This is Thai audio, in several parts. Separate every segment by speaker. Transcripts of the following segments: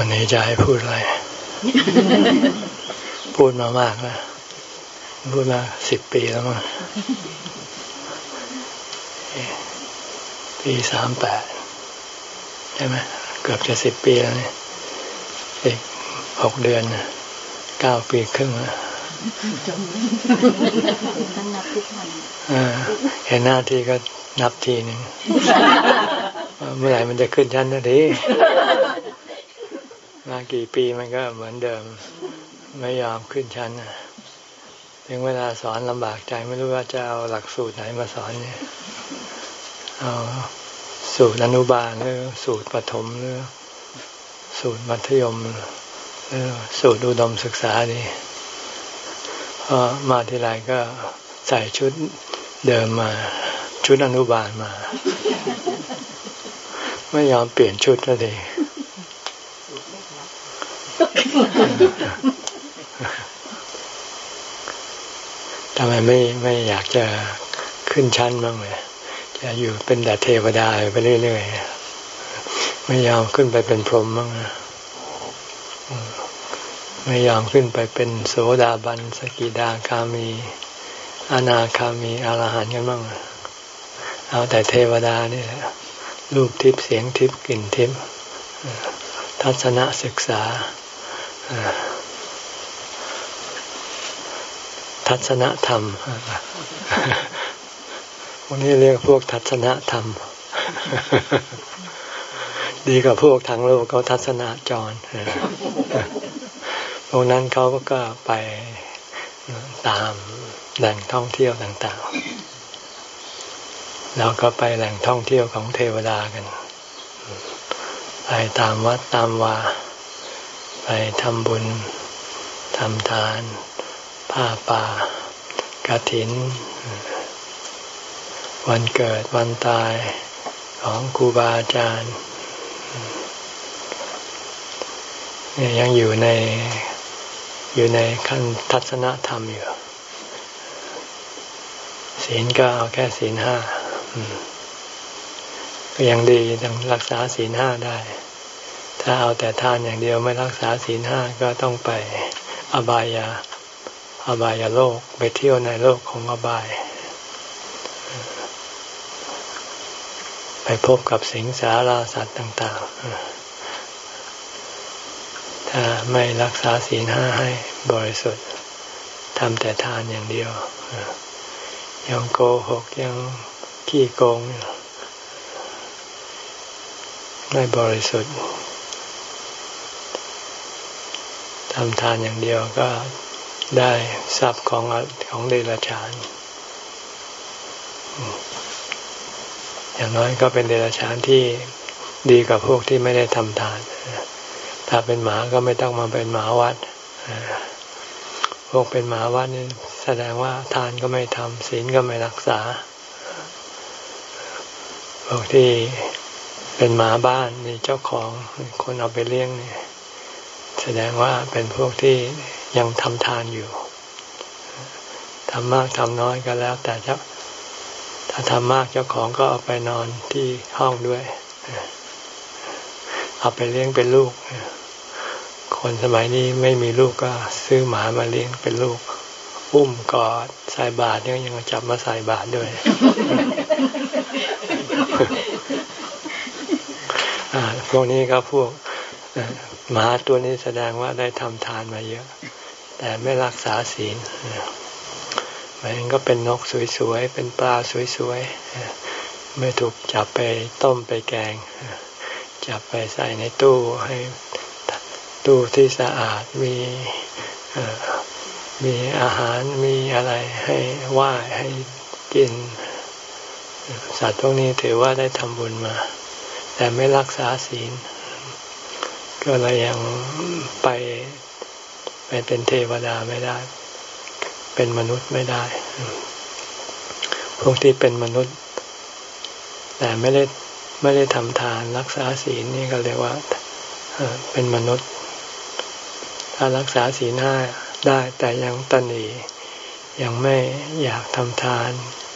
Speaker 1: วันนี้จะให้พูดอะไร พูดมามากแล้วพูดมาสิบปีแล้วมั้งปีสามแปดใช่ไหมเกือบจะสิบปีแล้วเนี่ยอีกหกเดือนเก้าปีครึ่งแล้ว
Speaker 2: ต้องนับทุกวัน
Speaker 1: เห็นหน้าที่ก็นับทีหนึ่งเมื่อไหร่มันจะขึ้นชั้นนาที มากี่ปีมันก็เหมือนเดิมไม่ยอมขึ้นชั้นถึงเวลาสอนลำบากใจไม่รู้ว่าจะเอาหลักสูตรไหนมาสอนเนี่ยเอาสูตรอนุบาลหรือสูตรประถมหรือสูตรมัธยมหรือสูตรอุดมศึกษาดีพอมาทีไรก็ใส่ชุดเดิมมา ชุดอนุบาลมา ไม่ยอมเปลี่ยนชุดเลย ทำไมไม่ไม่อยากจะขึ้นชั้นบ้างเลยจะอยู่เป็นแต่เทวดาไปเรื่อยๆไม่ยอมขึ้นไปเป็นพรหมบ้างนะไม่ยอมขึ้นไปเป็นโสดาบันสกิดาคามีอนาคามีอรหันต์กันบ้างเอาแต่เทวดานี่แหละรูปทิพย์เสียงทิพย์กลิ่นทิพย์ทัศนศึกษา ทัศนธรรมวันนี้เรียกพวกทัศนธรรม ดีกว่าพวกทางโลกเขาทัศนจรพวกนั้นเขาก็ไปตามแหล่งท่องเที่ยวต่างๆ แล้วก็ไปแหล่งท่องเที่ยวของเทวดากัน ไปตามวัดตามวา ไปทำบุญทำทาน ผ้าป่ากระถิน วันเกิดวันตายของครูบาอาจารย์ยยังอยู่ในอยู่ในขั้นทัศนธรรมอยู่ ศีลก็เอาแค่ศีลห้าก็ยังดียังรักษาศีลห้าได้ ถ้าเอาแต่ทานอย่างเดียวไม่รักษาศีลห้าก็ต้องไปอบายาอบายาโลกไปเที่ยวในโลกของอบาย ไปพบกับสิงสาราสัตว์ต่าง ๆ ถ้าไม่รักษาศีลห้าให้บริสุทธิ์ทำแต่ทานอย่างเดียวยังโกหกยังขี้โกงไม่บริสุทธิ์ ทำทานอย่างเดียวก็ได้ทรัพย์ของของเดรัจฉาน อย่างน้อยก็เป็นเดรัจฉานที่ดีกว่าพวกที่ไม่ได้ทำทาน ถ้าเป็นหมาก็ไม่ต้องมาเป็นหมาวัด พวกเป็นหมาวัดนี่แสดงว่าทานก็ไม่ทำศีลก็ไม่รักษา พวกที่เป็นหมาบ้านนี่เจ้าของคนเอาไปเลี้ยงเนี่แสดงว่าเป็นพวกที่ยังทำทานอยู่ทำมากทำน้อยก็แล้ว แต่เจ้าถ้าทำมากเจ้าของก็เอาไปนอนที่ห้องด้วย เอาไปเลี้ยงเป็นลูก คนสมัยนี้ไม่มีลูกก็ซื้อหมามาเลี้ยงเป็นลูก อุ้มกอดใส่บาตรเนี่ยยังจับมาใส่บาตรด้วย พวกนี้ก็พวก หมาตัวนี้แสดงว่าได้ทำทานมาเยอะ แต่ไม่รักษาศีลมันก็เป็นนกสวยๆ เป็นปลาสวยๆ ไม่ถูกจับไปต้มไปแกง จับไปใส่ในตู้ให้ตู้ที่สะอาดมีมีอาหารมีอะไรให้ว่าให้กิน สัตว์พวกนี้ถือว่าได้ทำบุญมา แต่ไม่รักษาศีล ก็เลยยังไปไปเป็นเทวดาไม่ได้ เป็นมนุษย์ไม่ได้ พวกที่เป็นมนุษย์ แต่ไม่ได้ไม่ได้ทำทานรักษาศีลนี่ก็เรียกว่าเป็นมนุษย์ ถ้ารักษาศีลห้าได้แต่ยังตันหนียังไม่อยากทำทาน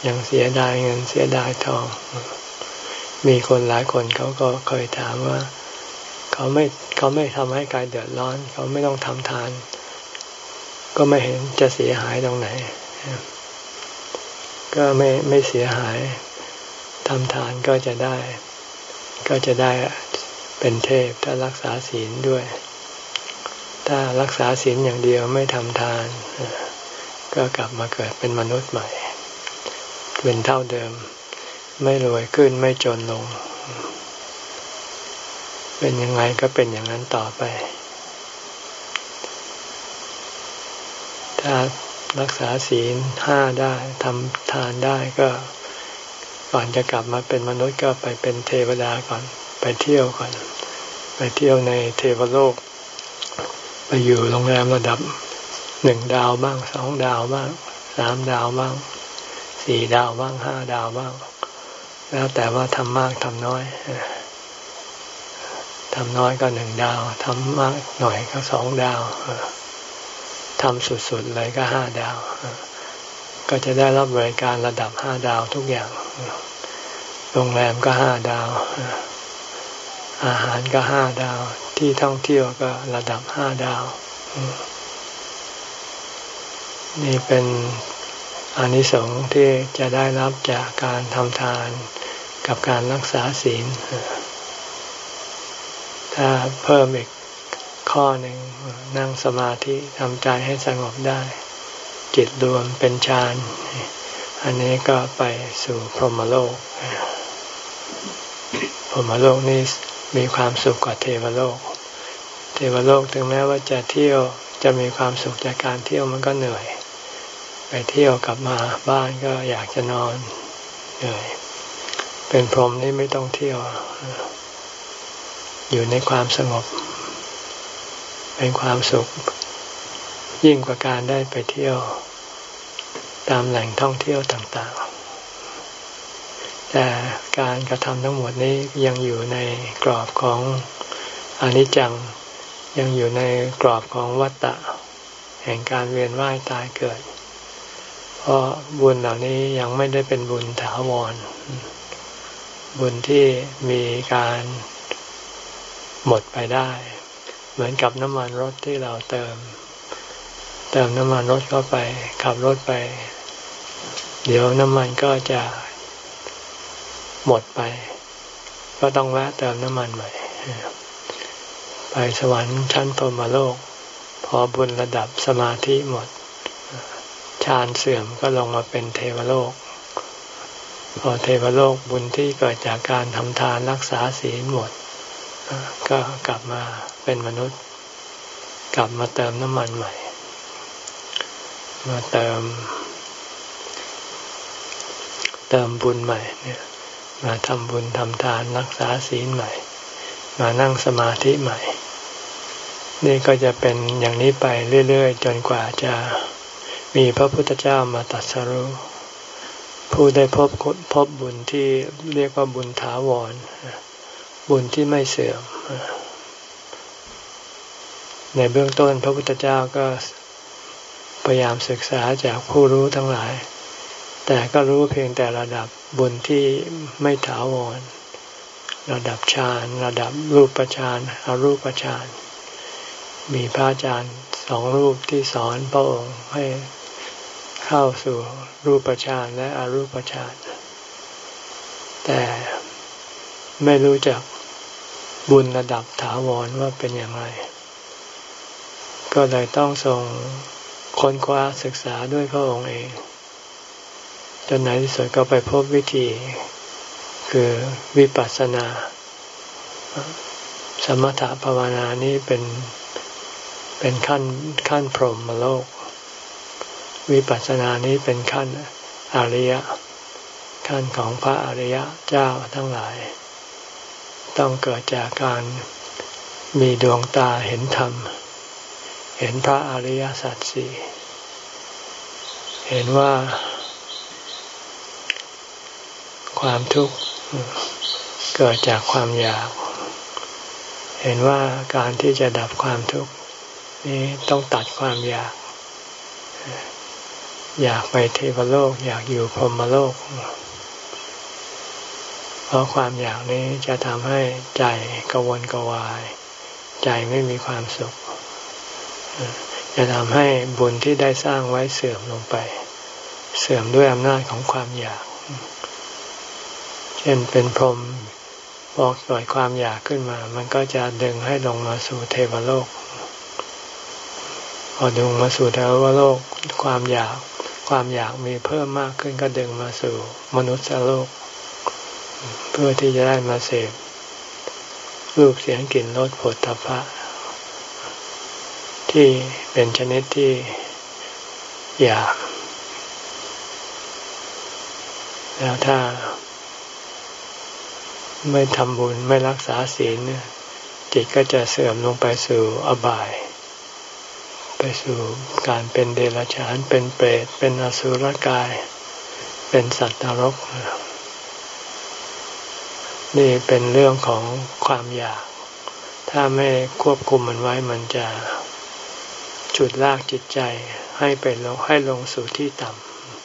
Speaker 1: ยังเสียดายเงินเสียดายทอง มีคนหลายคนเขาก็เคยถามว่า เขาไม่เขาไม่ทำให้กายเดือดร้อน เขาไม่ต้องทำทาน ก็ไม่เห็นจะเสียหายตรงไหน ก็ไม่ไม่เสียหายทำทานก็จะได้ ก็จะได้เป็นเทพถ้ารักษาศีลด้วย ถ้ารักษาศีลอย่างเดียวไม่ทำทาน ก็กลับมาเกิดเป็นมนุษย์ใหม่ เป็นเท่าเดิม ไม่รวยขึ้นไม่จนลง เป็นยังไงก็เป็นอย่างนั้นต่อไป ถ้ารักษาศีลห้าได้ทำทานได้ก็ก่อนจะกลับมาเป็นมนุษย์ก็ไปเป็นเทวดาก่อน ไปเที่ยวก่อน ไปเที่ยวในเทวโลก ไปอยู่โรงแรมระดับหนึ่งดาวบ้างสองดาวบ้างสามดาวบ้างสี่ดาวบ้างห้าดาวบ้าง แล้วแต่ว่าทำมากทำน้อย ทำน้อยก็หนึ่งดาวทำมากหน่อยก็สองดาวทำสุดๆเลยก็ห้าดาว ก็จะได้รับบริการระดับห้าดาวทุกอย่าง โรงแรมก็ห้าดาว อาหารก็ห้าดาว ที่ท่องเที่ยวก็ระดับห้าดาว นี่เป็นอานิสงส์ที่จะได้รับจากการทำทานกับการรักษาศีล ถ้าเพิ่มอีกข้อหนึ่งนั่งสมาธิทำใจให้สงบได้ จิตรวมเป็นฌานอันนี้ก็ไปสู่พรหมโลก พรหมโลกนี้มีความสุขกว่าเทวโลก เทวโลกถึงแม้ว่าจะเที่ยวจะมีความสุขจากการเที่ยวมันก็เหนื่อย ไปเที่ยวกลับมาบ้านก็อยากจะนอนเหนื่อย เป็นพรหมนี่ไม่ต้องเที่ยว อยู่ในความสงบ เป็นความสุข ยิ่งกว่าการได้ไปเที่ยว ตามแหล่งท่องเที่ยวต่างๆ แต่การกระทำทั้งหมดนี้ยังอยู่ในกรอบของอนิจจัง ยังอยู่ในกรอบของวัตตะ แห่งการเวียนว่ายตายเกิด เพราะบุญเหล่านี้ยังไม่ได้เป็นบุญถาวรบุญที่มีการ หมดไปได้ เหมือนกับน้ำมันรถที่เราเติม เติมน้ำมันรถเข้าไป ขับรถไป เดี๋ยวน้ำมันก็จะหมดไป ก็ต้องแวะเติมน้ำมันใหม่ไปสวรรค์ชั้นพรมโลก พอบุญระดับสมาธิหมดฌานเสื่อมก็ลงมาเป็นเทวโลก พอเทวโลกบุญที่เกิดจากการทำทานรักษาศีลหมด ก็กลับมาเป็นมนุษย์ กลับมาเติมน้ำมันใหม่ มาเติม เติมบุญใหม่เนี่ยมาทำบุญทำทานรักษาศีลใหม่ มานั่งสมาธิใหม่ นี่ก็จะเป็นอย่างนี้ไปเรื่อยๆ จนกว่าจะมีพระพุทธเจ้ามาตัดสรุผู้ได้พบพบบุญที่เรียกว่าบุญถาวร บุญที่ไม่เสื่อม ในเบื้องต้นพระพุทธเจ้าก็พยายามศึกษาจากผู้รู้ทั้งหลาย แต่ก็รู้เพียงแต่ระดับบุญที่ไม่ถาวร ระดับฌาน ระดับรูปฌานอรูปฌาน มีพระอาจารย์สองรูปที่สอนพระองค์ให้เข้าสู่รูปฌานและอรูปฌานแต่ไม่รู้จัก บุญระดับถาวรว่าเป็นอย่างไร ก็เลยต้องส่งค้นคว้าศึกษาด้วยพระองค์เอง จนในที่สุดก็ไปพบวิธี คือวิปัสสนา สมถะภาวนานี้เป็นเป็นขั้นขั้นพรหมโลก วิปัสสนานี้เป็นขั้นอริยะ ขั้นของพระอริยะเจ้าทั้งหลาย ต้องเกิดจากการมีดวงตาเห็นธรรม เห็นพระอริยสัจสี่เห็นว่า ความทุกข์เกิดจากความอยาก เห็นว่าการที่จะดับความทุกข์นี้ต้องตัดความอยาก อยากไปเทวโลก อยากอยู่พรหมโลก ราะความอยากนี้จะทำให้ใจกวนกวาย ใจไม่มีความสุข จะทำให้บุญที่ได้สร้างไว้เสื่อมลงไป เสื่อมด้วยอำนาจของความอยาก เช่นเป็นพรหมบอกปล่อยความอยากขึ้นมา มันก็จะดึงให้ลงมาสู่เทวโลก พอดึงมาสู่เทวโลก ความอยาก ความอยากมีเพิ่มมากขึ้นก็ดึงมาสู่มนุษย์โลก เพื่อที่จะได้มาเสพรูปเสียงกลิ่นรสผลตภะที่เป็นชนิดที่อยาก แล้วถ้า ไม่ทำบุญไม่รักษาศีลจิตก็จะเสื่อมลงไปสู่อบาย ไปสู่การเป็นเดรัจฉานเป็นเปรตเป็นอสุรกาย เป็นสัตว์นรก นี่เป็นเรื่องของความอยาก ถ้าไม่ควบคุมมันไว้มันจะฉุดลากจิตใจให้ไปลงให้ลงสู่ที่ต่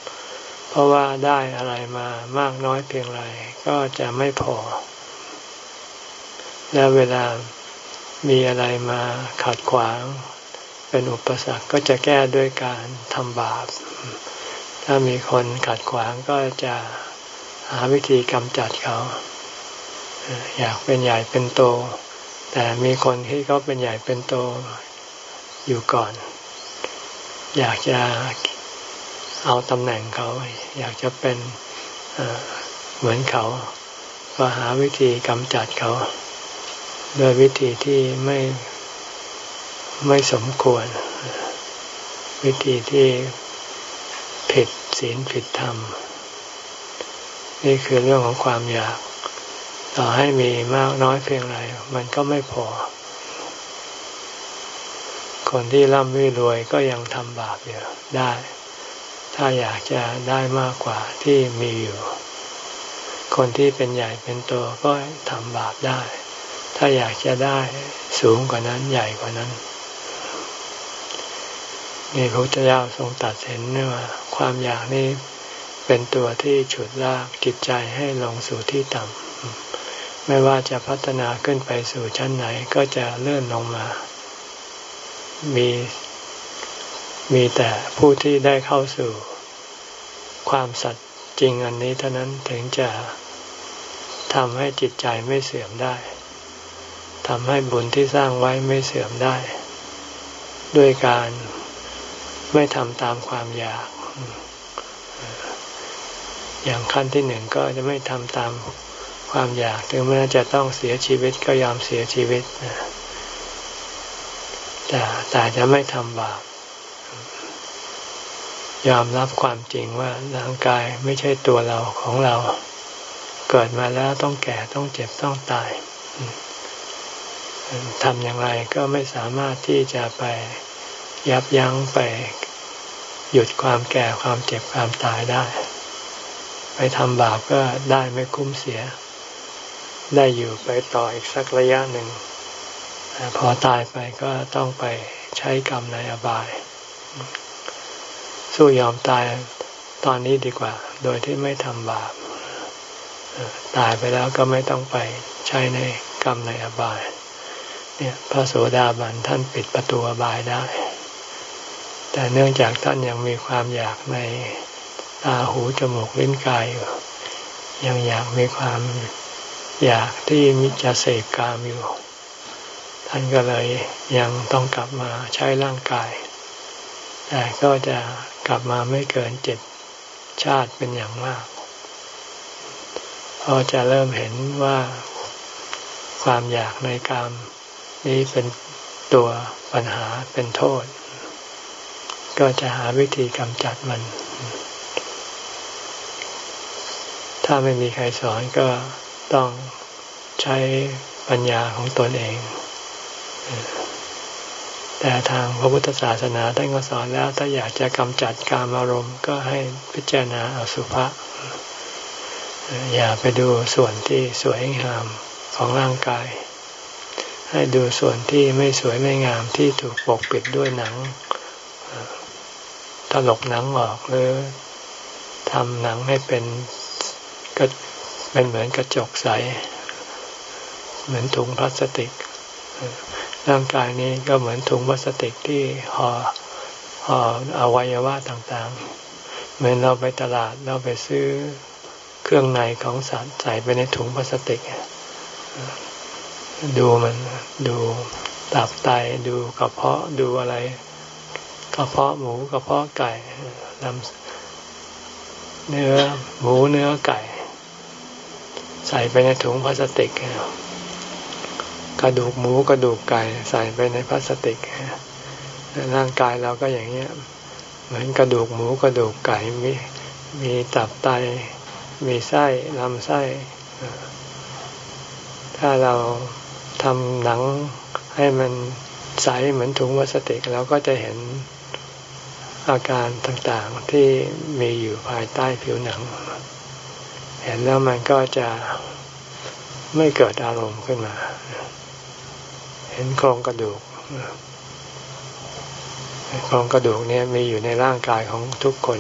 Speaker 1: ำ เพราะว่าได้อะไรมามากน้อยเพียงไรก็จะไม่พอ และเวลามีอะไรมาขัดขวาง เป็นอุปสรรคก็จะแก้ด้วยการทำบาป ถ้ามีคนขัดขวางก็จะหาวิธีกำจัดเขา อยากเป็นใหญ่เป็นโต แต่มีคนที่เขาเป็นใหญ่เป็นโตอยู่ก่อน อยากจะเอาตำแหน่งเขา อยากจะเป็นเหมือนเขา ก็หาวิธีกำจัดเขาโดยวิธีที่ไม่ไม่สมควร วิธีที่ผิดศีลผิดธรรม นี่คือเรื่องของความอยาก ต่อให้มีมากน้อยเพียงไรมันก็ไม่พอ คนที่ร่ำรวยก็ยังทำบาปอยู่ได้ ถ้าอยากจะได้มากกว่าที่มีอยู่ คนที่เป็นใหญ่เป็นตัวก็ทำบาปได้ ถ้าอยากจะได้สูงกว่านั้นใหญ่กว่านั้นนี่พระพุทธเจ้าทรงตัดเห็นว่าความอยากนี้เป็นตัวที่ฉุดลากจิตใจให้ลงสู่ที่ต่ำ ไม่ว่าจะพัฒนาขึ้นไปสู่ชั้นไหนก็จะเลื่อนลงมา มี มีแต่ผู้ที่ได้เข้าสู่ ความสัตย์จริงอันนี้เท่านั้นถึงจะทำให้จิตใจไม่เสื่อมได้ทำให้บุญที่สร้างไว้ไม่เสื่อมได้ ด้วยการไม่ทำตามความอยาก อย่างขั้นที่หนึ่งก็จะไม่ทำตาม ความอยากถึงแม้จะต้องเสียชีวิตก็ยอมเสียชีวิตนะแต่แต่จะไม่ทำบาปยอมรับความจริงว่าร่างกายไม่ใช่ตัวเราของเรา เกิดมาแล้วต้องแก่ต้องเจ็บต้องตายทำอย่างไรก็ไม่สามารถที่จะไปยับยั้งไปหยุดความแก่ความเจ็บความตายได้ ไปทำบาปก็ได้ไม่คุ้มเสีย ได้อยู่ไปต่ออีกสักระยะหนึ่ง พอตายไปก็ต้องไปใช้กรรมในอบาย สู้ยอมตายตอนนี้ดีกว่า โดยที่ไม่ทำบาปตายไปแล้วก็ไม่ต้องไปใช้ในกรรมในอบาย เนี่ยพระโสดาบันท่านปิดประตูอบายได้ แต่เนื่องจากท่านยังมีความอยากในตาหูจมูกลิ้นกายอยู่ยังอยากมีความ อยากที่มิจะเสกกามอยู่ ท่านก็เลยยังต้องกลับมาใช้ร่างกาย แต่ก็จะกลับมาไม่เกินเจ็ดชาติเป็นอย่างมากพอจะเริ่มเห็นว่าความอยากในกาม นี้เป็นตัวปัญหาเป็นโทษ ก็จะหาวิธีกำจัดมัน ถ้าไม่มีใครสอนก็ ต้องใช้ปัญญาของตนเอง แต่ทางพระพุทธศาสนาท่านก็สอนแล้ว ถ้าอยากจะกำจัดการอารมณ์ก็ให้พิจารณาอสุภะอย่าไปดูส่วนที่สวยงามของร่างกาย ให้ดูส่วนที่ไม่สวยไม่งามที่ถูกปกปิดด้วยหนังถลกหนังออกหรือทำหนังให้เป็นก็ เป็นเหมือนกระจกใส เหมือนถุงพลาสติก ร่างกายนี้ก็เหมือนถุงพลาสติกที่ห่อห่ออวัยวะต่างๆ เหมือนเราไปตลาดเราไปซื้อเครื่องในของสัตว์ใส่ไปในถุงพลาสติก ดูมันดูตับไตดูกระเพาะดูอะไรกระเพาะหมูกระเพาะไก่ลำเนื้อหมูเนื้อไก่ ใส่ไปในถุงพลาสติก กระดูกหมูกระดูกไก่ใส่ไปในพลาสติก ร่างกายเราก็อย่างเงี้ย เหมือนกระดูกหมูกระดูกไก่มีมีตับไต มีไส้ลำไส้ ถ้าเราทำหนังให้มันใสเหมือนถุงพลาสติกเราก็จะเห็นอาการต่างๆที่มีอยู่ภายใต้ผิวหนังเห็นแล้วมันก็จะไม่เกิดอารมณ์ขึ้นมา เห็นโครงกระดูกโครงกระดูกเนี่ยมีอยู่ในร่างกายของทุกคน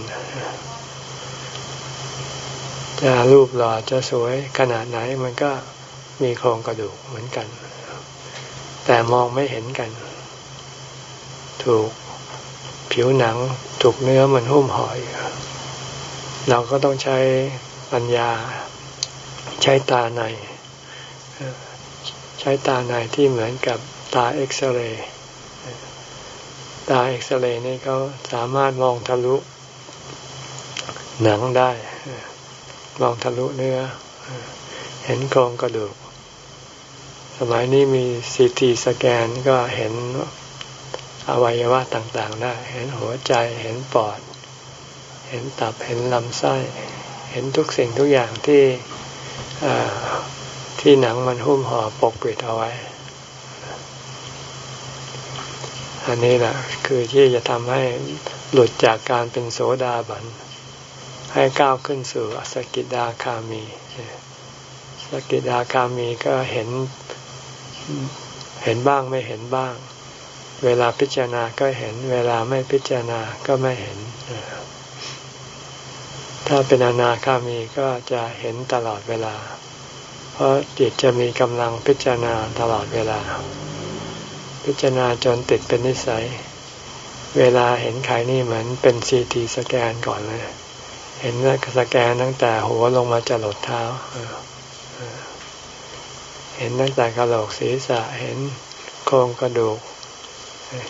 Speaker 1: จะรูปหล่อจะสวยขนาดไหนมันก็มีโครงกระดูกเหมือนกัน แต่มองไม่เห็นกัน ถูกผิวหนังถูกเนื้อมันหุ้มห่ออยู่เราก็ต้องใช้ ปัญญา ใช้ตาใน ใช้ตาในที่เหมือนกับตาเอ็กซเรย์ตาเอ็กซเรย์นี่เขาสามารถมองทะลุหนังได้ มองทะลุเนื้อ เห็นโครงกระดูก สมัยนี้มีซีทีสแกนก็เห็นอวัยวะต่างๆได้ เห็นหัวใจ เห็นปอด เห็นตับ เห็นลำไส้ ห็นทุกสิ่งทุกอย่างที่ที่หนังมันหุ้มห่อปกปิดเอาไว้ อันนี้แหละคือที่จะทำให้หลุดจากการเป็นโสดาบัน ให้ก้าวขึ้นสู่สกิดาคามี สกิดาคามีก็เห็นเห็นบ้างไม่เห็นบ้าง เวลาพิจารณาก็เห็น เวลาไม่พิจารณาก็ไม่เห็น ถ้าเป็นอนาคามีก็จะเห็นตลอดเวลา เพราะจิตจะมีกำลังพิจารณาตลอดเวลา พิจารณาจนติดเป็นนิสัย เวลาเห็นใครนี่เหมือนเป็นซีทีสแกนก่อนเลย เห็นแล้วสแกนตั้งแต่หัวลงมาจะหลดเท้า เห็นตั้งแต่กระโหลกศีรษะ เห็นโครงกระดูก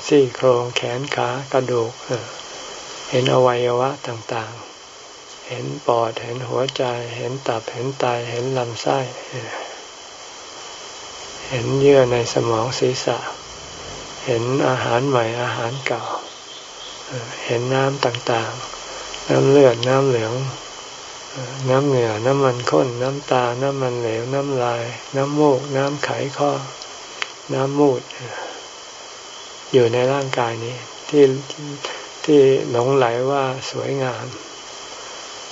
Speaker 1: ซี่โครงแขนขากระดูก เห็นอวัยวะต่างๆ เห็นปอด เห็นหัวใจ เห็นตับ เห็นไต เห็นลำไส้ เห็นเยื่อในสมองศีรษะ เห็นอาหารใหม่อาหารเก่า เห็นน้ำต่างๆ น้ำเลือด น้ำเหลือง น้ำเหงื่อ น้ำมันข้น น้ำตา น้ำมันเหลว น้ำลาย น้ำมูก น้ำไขข้อ น้ำมูด อยู่ในร่างกายนี้ที่ที่หลงไหลว่าสวยงาม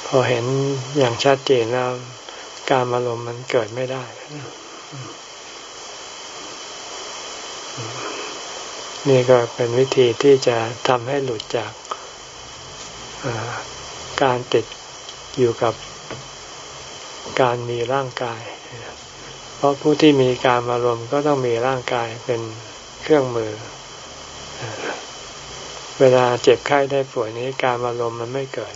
Speaker 1: พอเห็นอย่างชัดเจนแล้วการอารมณ์มันเกิดไม่ได้ นี่ก็เป็นวิธีที่จะทำให้หลุดจากการติดอยู่กับการมีร่างกาย เพราะผู้ที่มีการอารมณ์ก็ต้องมีร่างกายเป็นเครื่องมือ เวลาเจ็บไข้ได้ป่วยนี้การอารมณ์มันไม่เกิด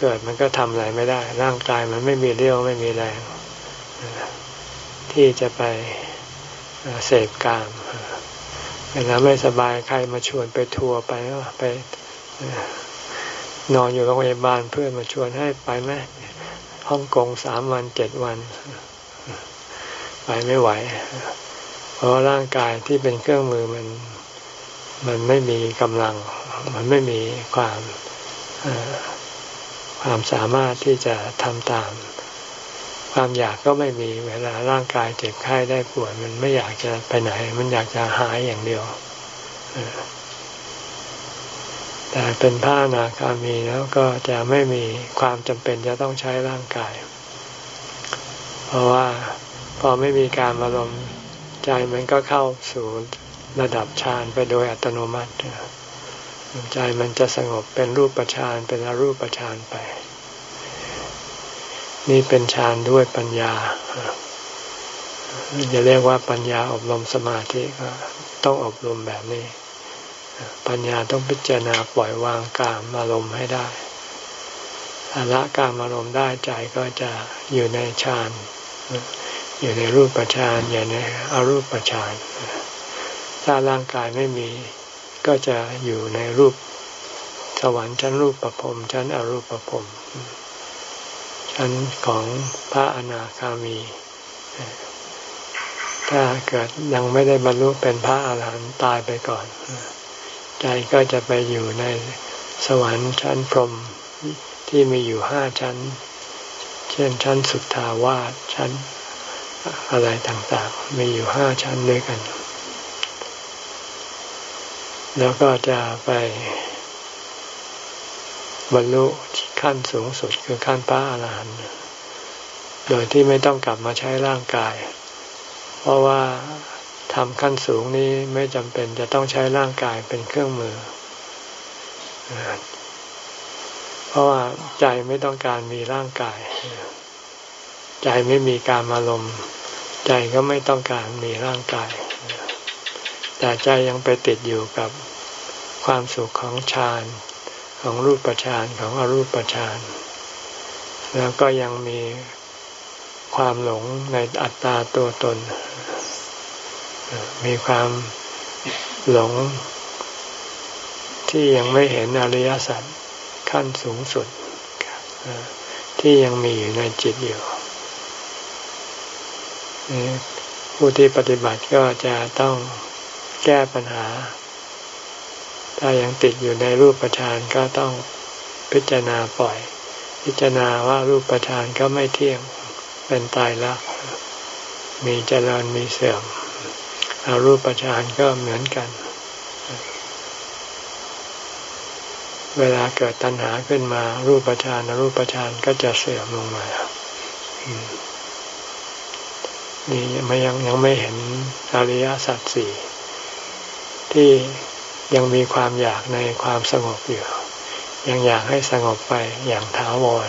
Speaker 1: เกิดมันก็ทำอะไรไม่ได้ ร่างกายมันไม่มีเรี่ยวไม่มีแรงที่จะไปเสพกามเวลาไม่สบายใครมาชวนไปทัวร์ไปไปนอนอยู่โรงพยาบาลเพื่อนมาชวนให้ไปไหมฮ่องกงสามวันเจ็ดวัน ไปไม่ไหว เพราะร่างกายที่เป็นเครื่องมือมันมันไม่มีกำลัง มันไม่มีความ ความสามารถที่จะทำตาม ความอยากก็ไม่มีเวลาร่างกายเจ็บไข้ได้ป่วยมันไม่อยากจะไปไหน มันอยากจะหายอย่างเดียวแต่เป็นผ้านาคามีแล้วก็จะไม่มีความจำเป็นจะต้องใช้ร่างกาย เพราะว่าพอไม่มีการอารมณ์ใจมันก็เข้าสู่ระดับฌานไปโดยอัตโนมัติ ใจมันจะสงบเป็นรูปฌานเป็นอรูปฌานไป นี่เป็นฌานด้วยปัญญาจะเรียกว่าปัญญาอบรมสมาธิก็ต้องอบรมแบบนี้ ปัญญาต้องพิจารณาปล่อยวางกามอารมณ์ให้ได้ถ้าละกามอารมณ์ได้ใจก็จะอยู่ในฌานอยู่ในรูปฌานอยู่ในอรูปฌานถ้าร่างกายไม่มี ก็จะอยู่ในรูปสวรรค์ชั้นรูปประพรมชั้นอรูปประพรมชั้นของพระอนาคามี ถ้าเกิดยังไม่ได้บรรลุเป็นพระอาหารหันต์ตายไปก่อน ใจก็จะไปอยู่ในสวรรค์ชั้นพรมที่มีอยู่ห้าชั้น เช่นชั้นสุทธาวาสชั้นอะไรต่างๆ มีอยู่ห้าชั้นด้วยกัน แล้วก็จะไปบรรลุขั้นสูงสุดคือขั้นพระอาหารหันต์โดยที่ไม่ต้องกลับมาใช้ร่างกาย เพราะว่าทำขั้นสูงนี้ไม่จำเป็นจะต้องใช้ร่างกายเป็นเครื่องมือ เพราะว่าใจไม่ต้องการมีร่างกาย ใจไม่มีการอารมณ์ ใจก็ไม่ต้องการมีร่างกาย แต่ใจยังไปติดอยู่กับ ความสุขของฌานของรูปฌานของอรูปฌานแล้วก็ยังมีความหลงในอัตตาตัวตน มีความหลงที่ยังไม่เห็นอริยสัจขั้นสูงสุด ที่ยังมีอยู่ในจิตอยู่ผู้ที่ปฏิบัติก็จะต้องแก้ปัญหา ถ้ายังติดอยู่ในรูปประชานก็ต้องพิจารณาปล่อย พิจารณาว่ารูปประชานก็ไม่เที่ยงเป็นตายแล้วมีเจริญมีเสื่อมอารูปประชานก็เหมือนกัน เวลาเกิดตัณหาขึ้นมา รูปประชานรูปประชานก็จะเสื่อมลงมานี่มันยังยังไม่เห็นอริยสัจสี่ที่ ยังมีความอยากในความสงบอยู่ ยังอยากให้สงบไปอย่างถาวร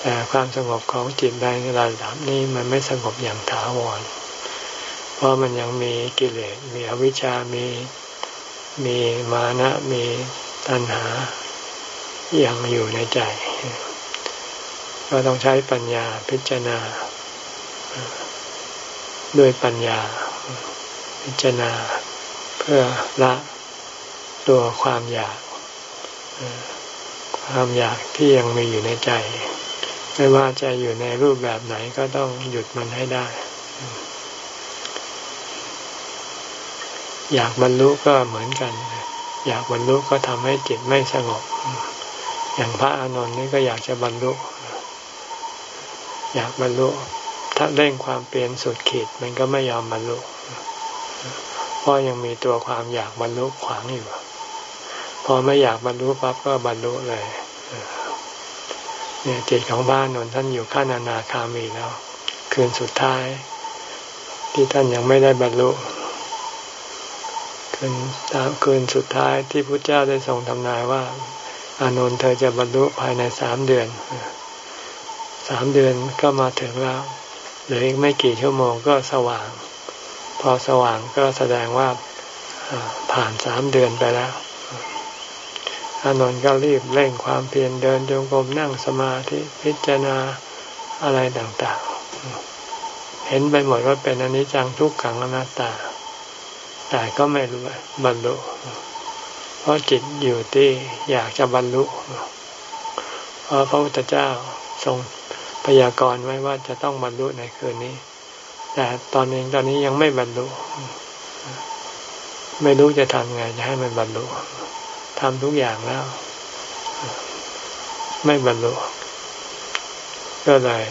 Speaker 1: แต่ความสงบของจิตในระดับนี้มันไม่สงบอย่างถาวร เพราะมันยังมีกิเลส มีอวิชชา มี มีมานะ มีตัณหา ยังอยู่ในใจ ก็ต้องใช้ปัญญาพิจารณา ด้วยปัญญา พิจารณา เพื่อละตัวความอยาก ความอยากที่ยังมีอยู่ในใจ ไม่ว่าจะอยู่ในรูปแบบไหนก็ต้องหยุดมันให้ได้ อยากบรรลุก็เหมือนกัน อยากบรรลุก็ทำให้จิตไม่สงบ อย่างพระอานนท์นี่ก็อยากจะบรรลุ อยากบรรลุ ถ้าเร่งความเปลี่ยนสุดขีดมันก็ไม่ยอมบรรลุเพราะยังมีตัวความอยากบรรลุขวางอยู่ พอไม่อยากบรรลุปั๊บก็บรรลุเลยเนี่ยจิตของบ้านนนท่านอยู่ขั้นอนาคามีแล้ว คืนสุดท้าย ที่ท่านยังไม่ได้บรรลุคืนตามคืนสุดท้ายที่พระเจ้าได้ทรงทำนายว่า อานนท์เธอจะบรรลุภายในสามเดือนสามเดือนก็มาถึงแล้วเหลืออีกไม่กี่ชั่วโมงก็สว่าง อสว่างก็แสดงว่าผ่านสามเดือนไปแล้วอานนท์ก็รีบเร่งความเพียรเดินจงกรมนั่งสมาธิพิจารณาอะไรต่างๆ เห็นไปหมดว่าเป็นอนิจจังทุกขังอนัตตา แต่ก็ไม่รู้บรรลุ เพราะจิตอยู่ที่อยากจะบรรลุ เพราะพระพุทธเจ้าทรงพยากรณ์ไว้ว่าจะต้องบรรลุในคืนนี้ แต่ตอนเองตอนนี้ยังไม่บรรลุ ไม่รู้จะทำไงจะให้มันบรรลุทำทุกอย่างแล้ว ไม่บรรลุ ก็เลย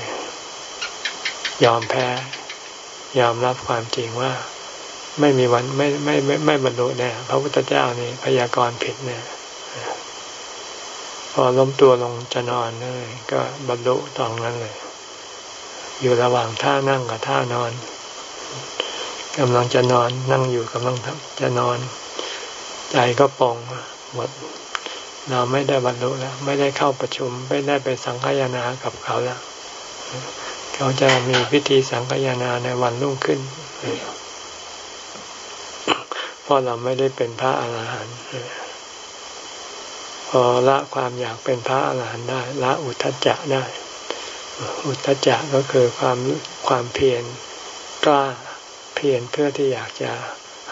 Speaker 1: ยอมแพ้ ยอมรับความจริงว่า ไม่มีวันไม่ไม่ไม่ไม่บรรลุแน่พระพุทธเจ้านี่พยากรณ์ผิดเนี่ยพอล้มตัวลงจะนอนเลยก็บรรลุตองนั้นเลย อยู่ระหว่างท่านั่งกับท่านอนกำลังจะนอนนั่งอยู่กำลังจะนอน ใจก็ปองหมดเราไม่ได้บรรลุแล้ว ไม่ได้เข้าประชุม ไม่ได้ไปสังฆยนากับเขาแล้ว เขาจะมีพิธีสังฆยานาในวันรุ่งขึ้นเพราะเราไม่ได้เป็นพระอาหารหันต์พอละความอยากเป็นพระอาหารหันต์ได้ ละอุทธัจจะได้ อุทธัจจะก็คือความความเพียรกล้าเพียรเพื่อที่อยากจะ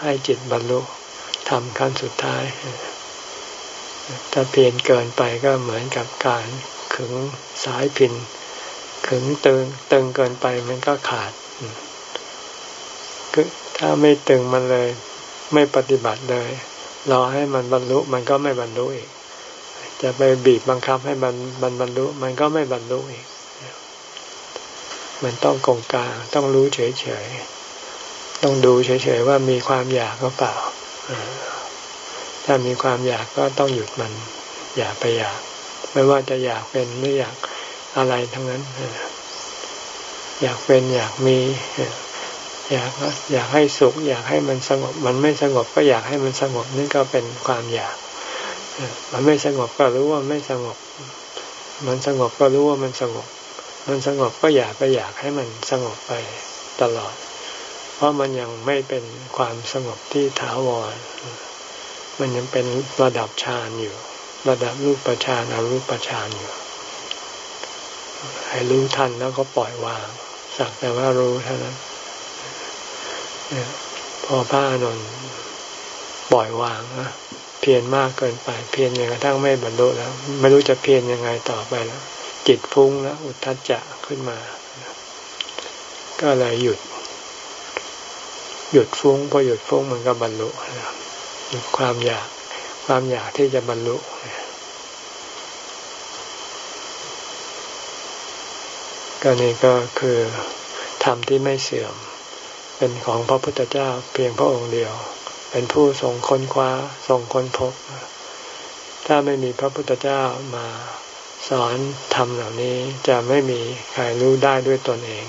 Speaker 1: ให้จิตบรรลุทำขั้นสุดท้าย ถ้าเพียรเกินไปก็เหมือนกับการขึงสายพินขึงตึงตึงเกินไปมันก็ขาดถ้าไม่ตึงมันเลย ไม่ปฏิบัติเลยรอให้มันบรรลุมันก็ไม่บรรลุอีก จะไปบีบบังคับให้มันบรรบรรลุมันก็ไม่บรรลุอีก มันต้องกงกลางต้องรู้เฉยๆ ต้องดูเฉยๆว่ามีความอยากก็เปล่า ถ้ามีความอยากก็ต้องหยุดมัน อย่าไปอยาก ไม่ว่าจะอยากเป็นหรืออยากอะไรทั้งนั้น อยากเป็นอยากมี อยากอยากให้สุข อยากให้มันสงบ มันไม่สงบก็อยากให้มันสงบนี่ก็เป็นความอยากมันไม่สงบก็รู้ว่าไม่สงบ มันสงบก็รู้ว่ามันสงบ มันสงบก็อยากไปอยากให้มันสงบไปตลอด เพราะมันยังไม่เป็นความสงบที่ถาวร มันยังเป็นระดับฌานอยู่ ระดับรูปฌานอรูปฌานอยู่ ให้รู้ทันแล้วก็ปล่อยวาง สักแต่ว่ารู้เท่านั้นพอพระอนุนปล่อยวางนะเพียรมากเกินไป เพียรอย่างกระทั่งไม่บรรลุแล้ว ไม่รู้จะเพียรยังไงต่อไปแล้ว จิตฟุ้งแล้วอุทธัจจะขึ้นมา ก็เลยหยุด หยุดฟุ้งพอหยุดฟุ้งมันก็บรรลุหยุดความอยากความอยากที่จะบรรลุก็นี่ก็คือธรรมที่ไม่เสื่อม เป็นของพระพุทธเจ้าเพียงพระองค์เดียว เป็นผู้ทรงค้นคว้าทรงค้นพบ ถ้าไม่มีพระพุทธเจ้ามา สอนธรรมเหล่านี้จะไม่มีใครรู้ได้ด้วยตนเอง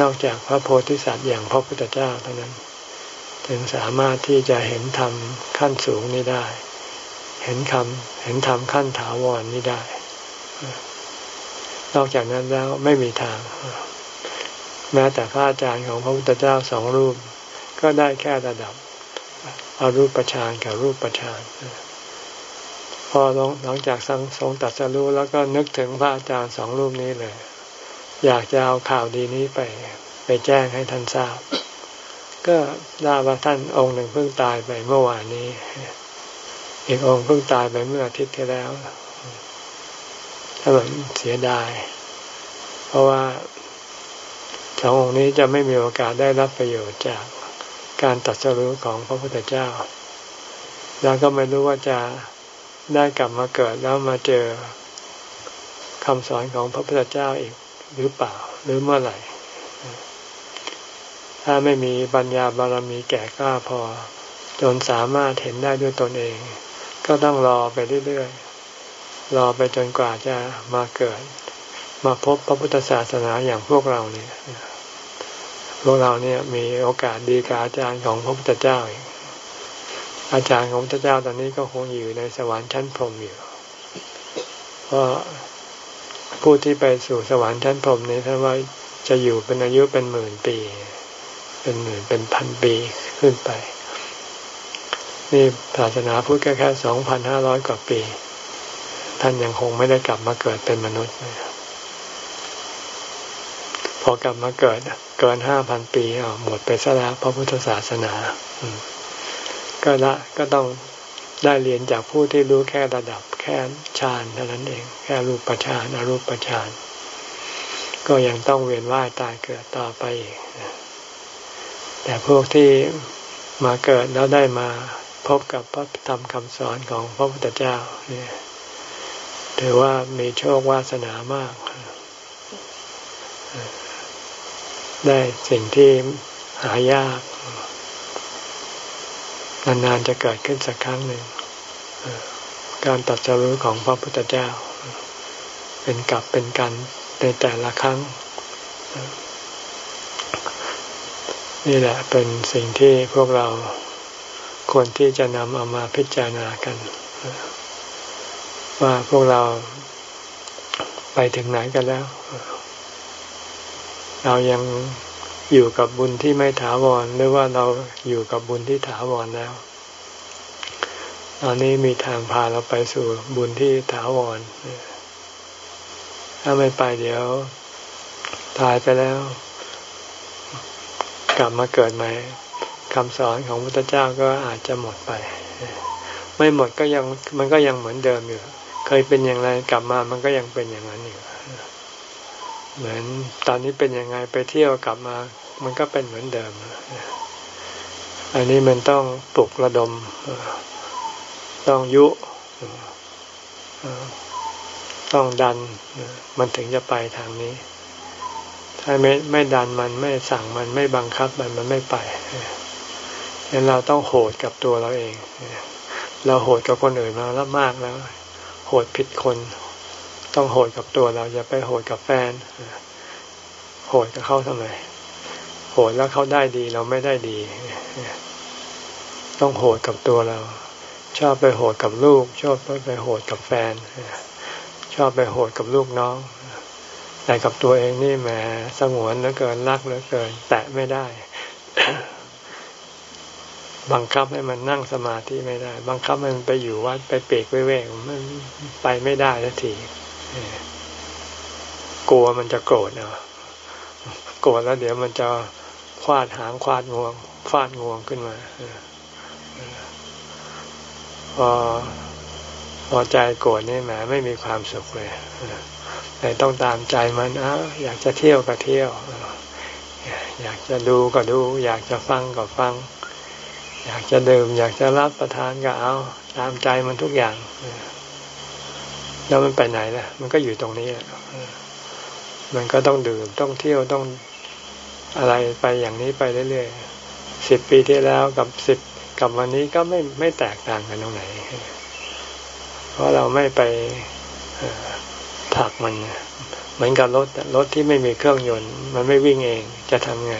Speaker 1: นอกจากพระโพธิสัตว์อย่างพระพุทธเจ้าเท่านั้น ถึงสามารถที่จะเห็นธรรมขั้นสูงนี้ได้ เห็นคำเห็นธรรมขั้นถาวรนนี้ได้ นอกจากนั้นแล้วไม่มีทาง แม้แต่พระอาจารย์ของพระพุทธเจ้าสองรูป ก็ได้แค่ระดับอรูปฌานกับรูปฌาน พอหลังจากสังทรงตัดสรู้แล้วก็นึกถึงพระอาจารย์สองรูปนี้เลย อยากจะเอาข่าวดีนี้ไป ไปแจ้งให้ท่านทราบ ก็ได้ว่าท่านองค์หนึ่งเพิ่งตายไปเมื่อวานนี้ อีกองค์เพิ่งตายไปเมื่ออาทิตย์ที่แล้วถ้าแบบเสียดาย เพราะว่าสององค์นี้จะไม่มีโอกาสได้รับประโยชน์จากการตัดสรู้ของพระพุทธเจ้า แล้วก็ไม่รู้ว่าจะ ได้กลับมาเกิดแล้วมาเจอคำสอนของพระพุทธเจ้าอีกหรือเปล่า หรือเมื่อไหร่ ถ้าไม่มีปัญญาบารมีแก่กล้าพอ จนสามารถเห็นได้ด้วยตนเอง ก็ต้องรอไปเรื่อยๆ รอไปจนกว่าจะมาเกิด มาพบพระพุทธศาสนาอย่างพวกเราเนี่ยพวกเราเนี่ยมีโอกาสดีกับอาจารย์ของพระพุทธเจ้าอ อาจารย์ของพระเจ้าตอนนี้ก็คงอยู่ในสวรรค์ชั้นพรหมอยู่เพราะผู้ที่ไปสู่สวรรค์ชั้นพรหมนี้ท่านว่าจะอยู่เป็นอายุเป็นหมื่นปี เป็นหมื่นเป็นพันปีขึ้นไป นี่ศาสนาพุทธแค่สองพันห้าร้อยกว่าปี ท่านยังคงไม่ได้กลับมาเกิดเป็นมนุษย์พอกลับมาเกิดเกินห้าพันปีหมดไปซะแล้วพระพุทธศาสนา ก็ละก็ต้องได้เรียนจากผู้ที่รู้แค่ระดับแค่ฌานเท่านั้นเอง แค่รูปฌานอรูปฌานก็ยังต้องเวียนว่ายตายเกิดต่อไปอีกแต่พวกที่มาเกิดแล้วได้มาพบกับพระธรรมคำสอนของพระพุทธเจ้าเนี่ยถือว่ามีโชควาสนามาก ได้สิ่งที่หายาก นานๆจะเกิดขึ้นสักครั้งหนึ่งการตัดสรู้ของพระพุทธเจ้า เป็นกลับเป็นกันในแต่ละครั้ง นี่แหละเป็นสิ่งที่พวกเราควรที่จะนำเอามาพิจารณากัน ว่าพวกเราไปถึงไหนกันแล้ว เรายัง อยู่กับบุญที่ไม่ถาวรหรือว่าเราอยู่กับบุญที่ถาวรแล้ว ตอนนี้มีทางพาเราไปสู่บุญที่ถาวร ถ้าไม่ไปเดี๋ยวตายไปแล้ว กลับมาเกิดใหม่คำสอนของพระพุทธเจ้าก็อาจจะหมดไป ไม่หมดก็ยังมันก็ยังเหมือนเดิมอยู่ เคยเป็นอย่างไรกลับมามันก็ยังเป็นอย่างนั้นอยู่ เหมือนตอนนี้เป็นยังไงไปเที่ยวกลับมา มันก็เป็นเหมือนเดิม อันนี้มันต้องปลุกระดม ต้องยุ ต้องดัน มันถึงจะไปทางนี้ ถ้าไม่ไม่ดันมันไม่สั่งมันไม่บังคับมันมันไม่ไปดังนั้นเราต้องโหดกับตัวเราเอง เราโหดกับคนอื่นมาแล้วมากแล้ว โหดผิดคน ต้องโหดกับตัวเราอย่าไปโหดกับแฟน โหดกับเขาทำไม โหดแล้วเขาได้ดีเราไม่ได้ดี ต้องโหดกับตัวเรา ชอบไปโหดกับลูก ชอบไปโหดกับแฟน ชอบไปโหดกับลูกน้อง แต่กับตัวเองนี่แหมสงวนเหลือเกินรักเหลือเกิน แตะไม่ได้บังคับให้มันนั่งสมาธิไม่ได้ บังคับมันไปอยู่วัดไปเปรกไปเวกมันไปไม่ได้สักที กลัวมันจะโกรธเนาะโกรธแล้วเดี๋ยวมันจะควาดหางควาดงวงฟาดงวงขึ้นมาพอพอใจโกรธนี่แหมไม่มีความสุขเลยแต่ต้องตามใจมันอ้าอยากจะเที่ยวก็เที่ยว อยากจะดูก็ดู อยากจะฟังก็ฟัง อยากจะดื่ม อยากจะรับประทานก็เอา ตามใจมันทุกอย่าง แล้วมันไปไหนล่ะ มันก็อยู่ตรงนี้มันก็ต้องดื่มต้องเที่ยวต้องอะไรไปอย่างนี้ไปเรื่อยๆสิบปีที่แล้วกับสิบกับวันนี้ก็ไม่ไม่แตกต่างกันตรงไหน เพราะเราไม่ไปผลักมัน เหมือนกับรถรถที่ไม่มีเครื่องยนต์ มันไม่วิ่งเองจะทำไง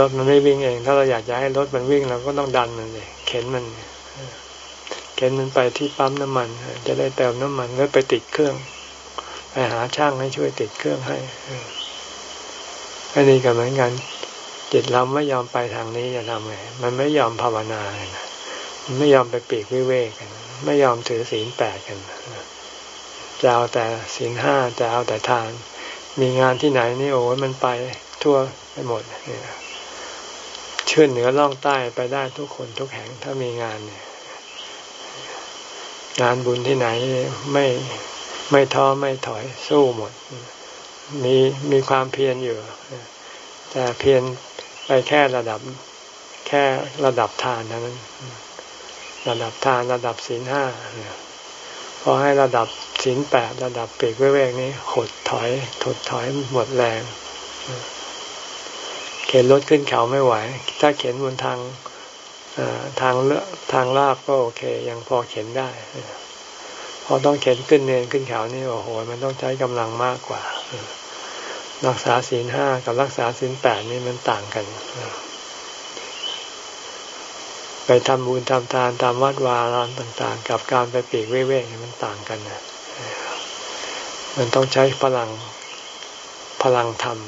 Speaker 1: รถมันไม่วิ่งเอง ถ้าเราอยากจะให้รถมันวิ่งเราก็ต้องดันมันเลยเข็นมันเข็นมันไปที่ปั๊มน้ำมัน จะได้เติมน้ำมันแล้วไปติดเครื่อง ไปหาช่างให้ช่วยติดเครื่องให้อันนี้ก็เหมือนกันจิตเราไม่ยอมไปทางนี้จะทำไงมันไม่ยอมภาวนามันไม่ยอมไปปีกวิเวกกัน ไม่ยอมถือศีลแปดกันจะเอาแต่ศีลห้าจะเอาแต่ทาน มีงานที่ไหนนี่โอ้มันไปทั่วไปหมดเนี่ยชื่นเหนือล่องใต้ไปได้ทุกคนทุกแห่งถ้ามีงานเนี่ย งานบุญที่ไหนไม่ไม่ท้อไม่ถอยสู้หมด มีมีความเพียรอยู่ แต่เพียรไปแค่ระดับแค่ระดับทานนั้น ระดับทานระดับศีลห้าพอให้ระดับศีลแปดระดับปีกเวกนี้หดถอยถดถอยหมดแรง เข็นรถขึ้นเขาไม่ไหว ถ้าเข็นบนทาง ทางเลทางลาบก็โอเค ยังพอเข็นได้ พอต้องเข็นขึ้นเนินขึ้นเขานี่โอ้โห มันต้องใช้กำลังมากกว่า รักษาศีลห้ากับรักษาศีลแปดนี่มันต่างกัน ไปทำบุญทำทานตามวัดวารามต่าง ๆ กับการไปปีกเว่ยๆมันต่างกันนะมันต้องใช้พลังพลังธรรม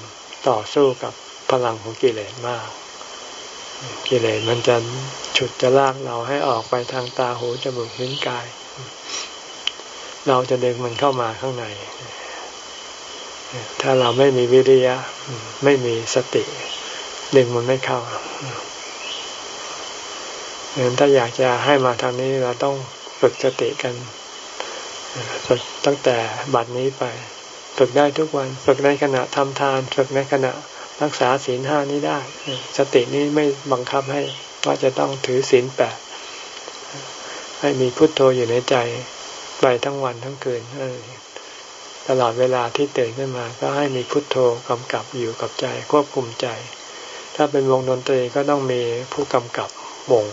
Speaker 1: ต่อสู้กับพลังของกิเลสมาก กิเลสมันจะฉุดจะลากเราให้ออกไปทางตาหูจมูกลิ้นกาย เราจะดึงมันเข้ามาข้างใน ถ้าเราไม่มีวิริยะ ไม่มีสติ ดึงมันไม่เข้าเห็นถ้าอยากจะให้มาทางนี้เราต้องฝึกสติกันฝึกตั้งแต่บัดนี้ไป ฝึกได้ทุกวัน ฝึกในขณะทำทาน ฝึกในขณะ รักษาศีลห้านี้ได้ สตินี้ไม่บังคับให้ว่าจะต้องถือศีลแปดให้มีพุทโธอยู่ในใจไปทั้งวันทั้งคืนตลอดเวลาที่ตื่นขึ้นมา ก็ให้มีพุทโธกำกับอยู่กับใจควบคุมใจ ถ้าเป็นวงดนตรีก็ต้องมีผู้กำกับวง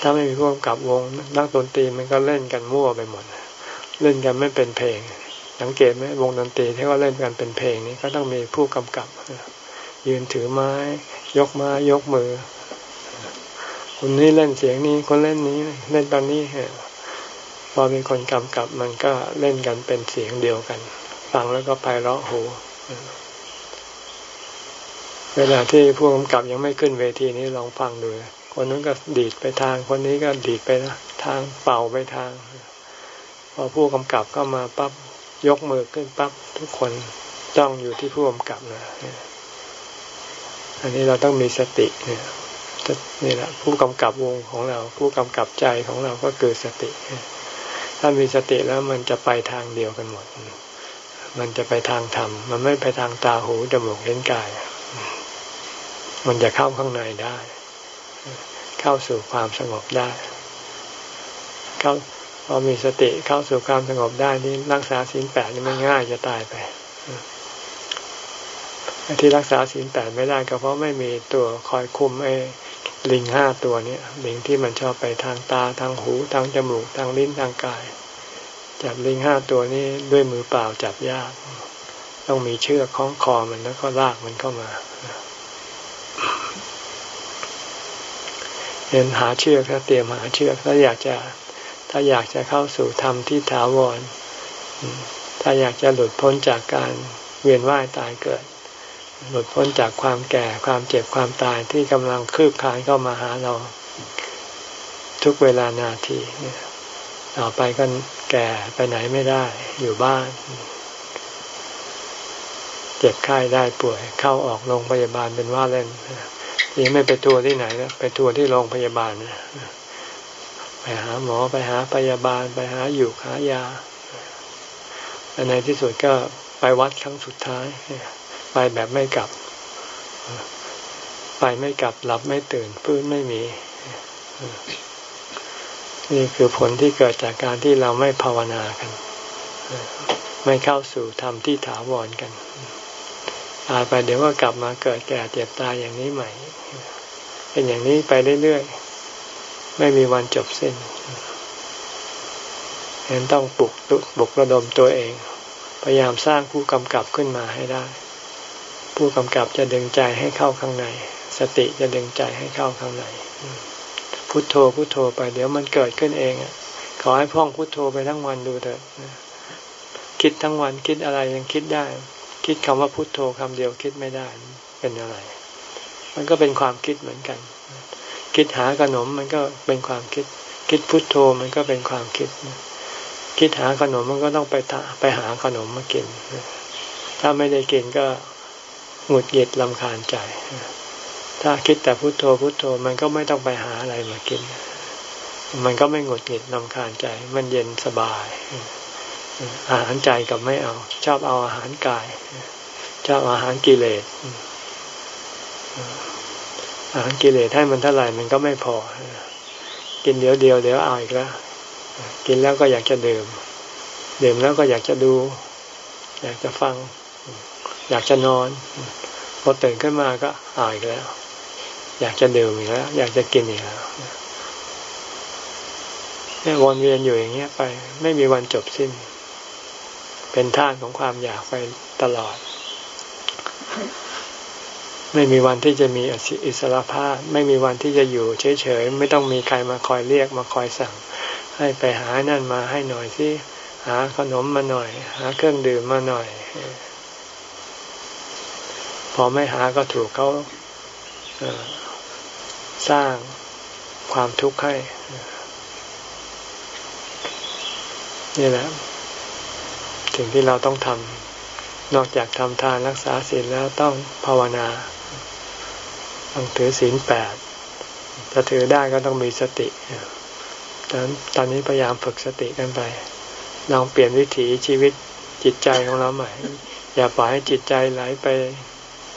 Speaker 1: ถ้าไม่มีผู้กำกับวง นักดนตรีมันก็เล่นกันมั่วไปหมด เล่นกันไม่เป็นเพลงสังเกตไหมวงดนตรีที่เขาเล่นกันเป็นเพลงนี้ก็ต้องมีผู้กำกับ ยืนถือไม้ ยกไม้ยกมือคนนี้เล่นเสียงนี้คนเล่นนี้เล่นตอนนี้พอมีคนกำกับมันก็เล่นกันเป็นเสียงเดียวกัน ฟังแล้วก็ไพเราะหูเวลาที่ผู้กำกับยังไม่ขึ้นเวทีนี้ลองฟังดูคนนั้นก็ดีดไปทาง คนนี้ก็ดีดไปทางเป่าไปทาง พอผู้กำกับเข้ามาปั๊บยกมือขึ้นปั๊บทุกคนจ้องอยู่ที่ผู้กำกับเลย อันนี้เราต้องมีสติเนี่ยนี่แหละผู้กำกับวงของเรา ผู้กำกับใจของเราก็คือสติ ถ้ามีสติแล้วมันจะไปทางเดียวกันหมด มันจะไปทางธรรม มันไม่ไปทางตาหูจมูกเล่นกาย มันจะเข้าข้างในได้ เข้าสู่ความสงบได้ เข้าพอมีสติเข้าสู่ความสงบได้นี่รักษาศีลแปดนี่มันง่ายจะตายไป ที่รักษาศีลแปดไม่ได้ก็เพราะไม่มีตัวคอยคุมไอ้ลิงห้าตัวเนี้ลิงที่มันชอบไปทางตาทางหูทางจมูกทางลิ้นทางกาย จับลิงห้าตัวนี้ด้วยมือเปล่าจับยาก ต้องมีเชือกคล้องคอมันแล้วก็ลากมันเข้ามาเห็นหาเชือกถ้าเตรียมหาเชือกถ้าอยากจะถ้าอยากจะเข้าสู่ธรรมที่ถาวรถ้าอยากจะหลุดพ้นจากการเวียนว่ายตายเกิด หลุดพ้นจากความแก่ความเจ็บความตายที่กำลังคืบคลานเข้ามาหาเรา ทุกเวลานาทีต่อไปก็แก่ไปไหนไม่ได้ อยู่บ้าน เจ็บไข้ได้ป่วย เข้าออกโรงพยาบาลเป็นว่าเล่นยังไม่ไปทัวร์ที่ไหนนะไปทัวร์ที่โรงพยาบาลนะไปหาหมอไปหาพยาบาล ไปหาอยู่หายาในที่สุดก็ไปวัดครั้งสุดท้าย ไปแบบไม่กลับ ไปไม่กลับหลับไม่ตื่นพื้นไม่มี นี่คือผลที่เกิดจากการที่เราไม่ภาวนากัน ไม่เข้าสู่ธรรมที่ถาวรกันตายไปเดี๋ยวก็กลับมาเกิดแก่เจ็บตายอย่างนี้ใหม่ เป็นอย่างนี้ไปเรื่อยๆ ไม่มีวันจบสิ้นเห็นต้องปลุกปลุกระดมตัวเอง พยายามสร้างผู้กำกับขึ้นมาให้ได้ ผู้กำกับจะดึงใจให้เข้าข้างใน สติจะดึงใจให้เข้าข้างใน พุทโธพุทโธไปเดี๋ยวมันเกิดขึ้นเองขอให้พ่องพุทโธไปทั้งวันดูเถอะคิดทั้งวันคิดอะไรยังคิดได้ คิดคำว่าพุทโธคำเดียวคิดไม่ได้เป็นอะไร มันก็เป็นความคิดเหมือนกัน คิดหาขนมมันก็เป็นความคิด คิดพุทโธมันก็เป็นความคิด คิดหาขนมมันก็ต้องไปไปหาขนมมากิน ถ้าไม่ได้กินก็ หงุดหงิดลำคาญใจ ถ้าคิดแต่พุโทโธพุโทโธมันก็ไม่ต้องไปหาอะไรมากิน มันก็ไม่หงุดหงิดลำคาญใจ มันเย็นสบาย อาหารใจกับไม่เอา ชอบเอาอาหารกาย ชอบอาหารกิเลสอาหารกิเลสให้มันเท่าไหร่มันก็ไม่พอ กินเดี๋ยวเดียวเดี๋ยวเอาอีกแล้ว กินแล้วก็อยากจะดื่ม ดื่มแล้วก็อยากจะดู อยากจะฟัง อยากจะนอนพอตื่นขึ้นมาก็อายแล้ว อยากจะดื่มอีกแล้ว อยากจะกินอีกแล้วเนี่ยวนเวียนอยู่อย่างเงี้ยไป ไม่มีวันจบสิ้น เป็นท่านของความอยากไปตลอด ไม่มีวันที่จะมีอิสระภาพ ไม่มีวันที่จะอยู่เฉยๆไม่ต้องมีใครมาคอยเรียกมาคอยสั่ง ให้ไปหานั่นมาให้หน่อยสิหาขนมมาหน่อย หาเครื่องดื่มมาหน่อย พอไม่หาก็ถูกเขาสร้างความทุกข์ให้ นี่แหละ สิ่งที่เราต้องทำนอกจากทำทานรักษาศีลแล้วต้องภาวนา ต้องถือศีลแปดจะถือได้ก็ต้องมีสติดังนั้นตอนนี้พยายามฝึกสติกันไป ลองเปลี่ยนวิถีชีวิตจิตใจของเราใหม่ อย่าปล่อยให้จิตใจไหลไป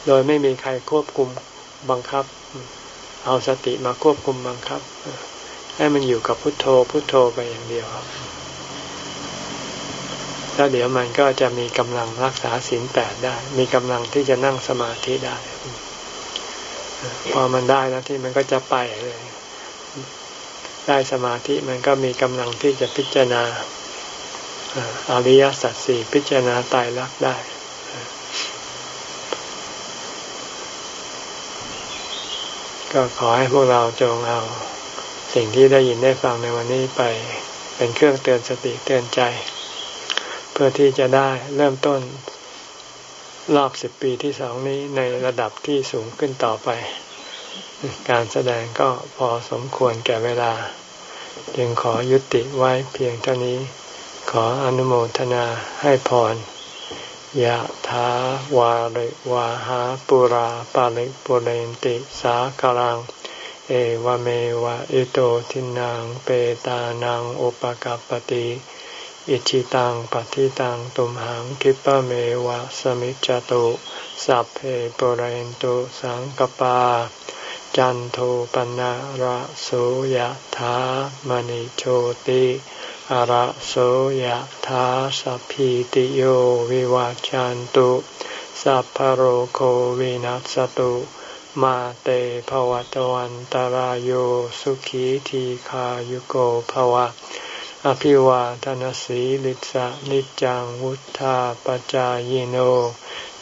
Speaker 1: โดยไม่มีใครควบคุมบังคับ เอาสติมาควบคุมบังคับ ให้มันอยู่กับพุทโธพุทโธไปอย่างเดียวแล้วเดี๋ยวมันก็จะมีกำลังรักษาศีลแปดได้ มีกำลังที่จะนั่งสมาธิได้ พอมันได้แล้วที่มันก็จะไปเลย ได้สมาธิมันก็มีกำลังที่จะพิจารณาอริยสัจสี่พิจารณาตายรักได้ ก็ขอให้พวกเราจงเอาสิ่งที่ได้ยินได้ฟังในวันนี้ไปเป็นเครื่องเตือนสติเตือนใจ เพื่อที่จะได้เริ่มต้นรอบสิบปีที่สองนี้ในระดับที่สูงขึ้นต่อไป การแสดงก็พอสมควรแก่เวลา จึงขอยุติไว้เพียงเท่านี้ ขออนุโมทนาให้พร ยะถาวาริวาหาปุราปาริปุเรนติสากลัง เอวเมวะอิโตทินังเปตานังอุปกัปติอิชิตังปฏิตังตุมหังคิปะเมวะสมิจจตุสัพเพปุเรนตุสังกปา จันโทปนะระโสยธามณิโชติ อาระโสยธาสัพพิติโยวิวาจันตุสัพพโรโควินัสตุมาเตภวตวันตารโยสุขีทีขายุโกภวะ อภิวาทนสีลิสะนิจังวุธาปจายโน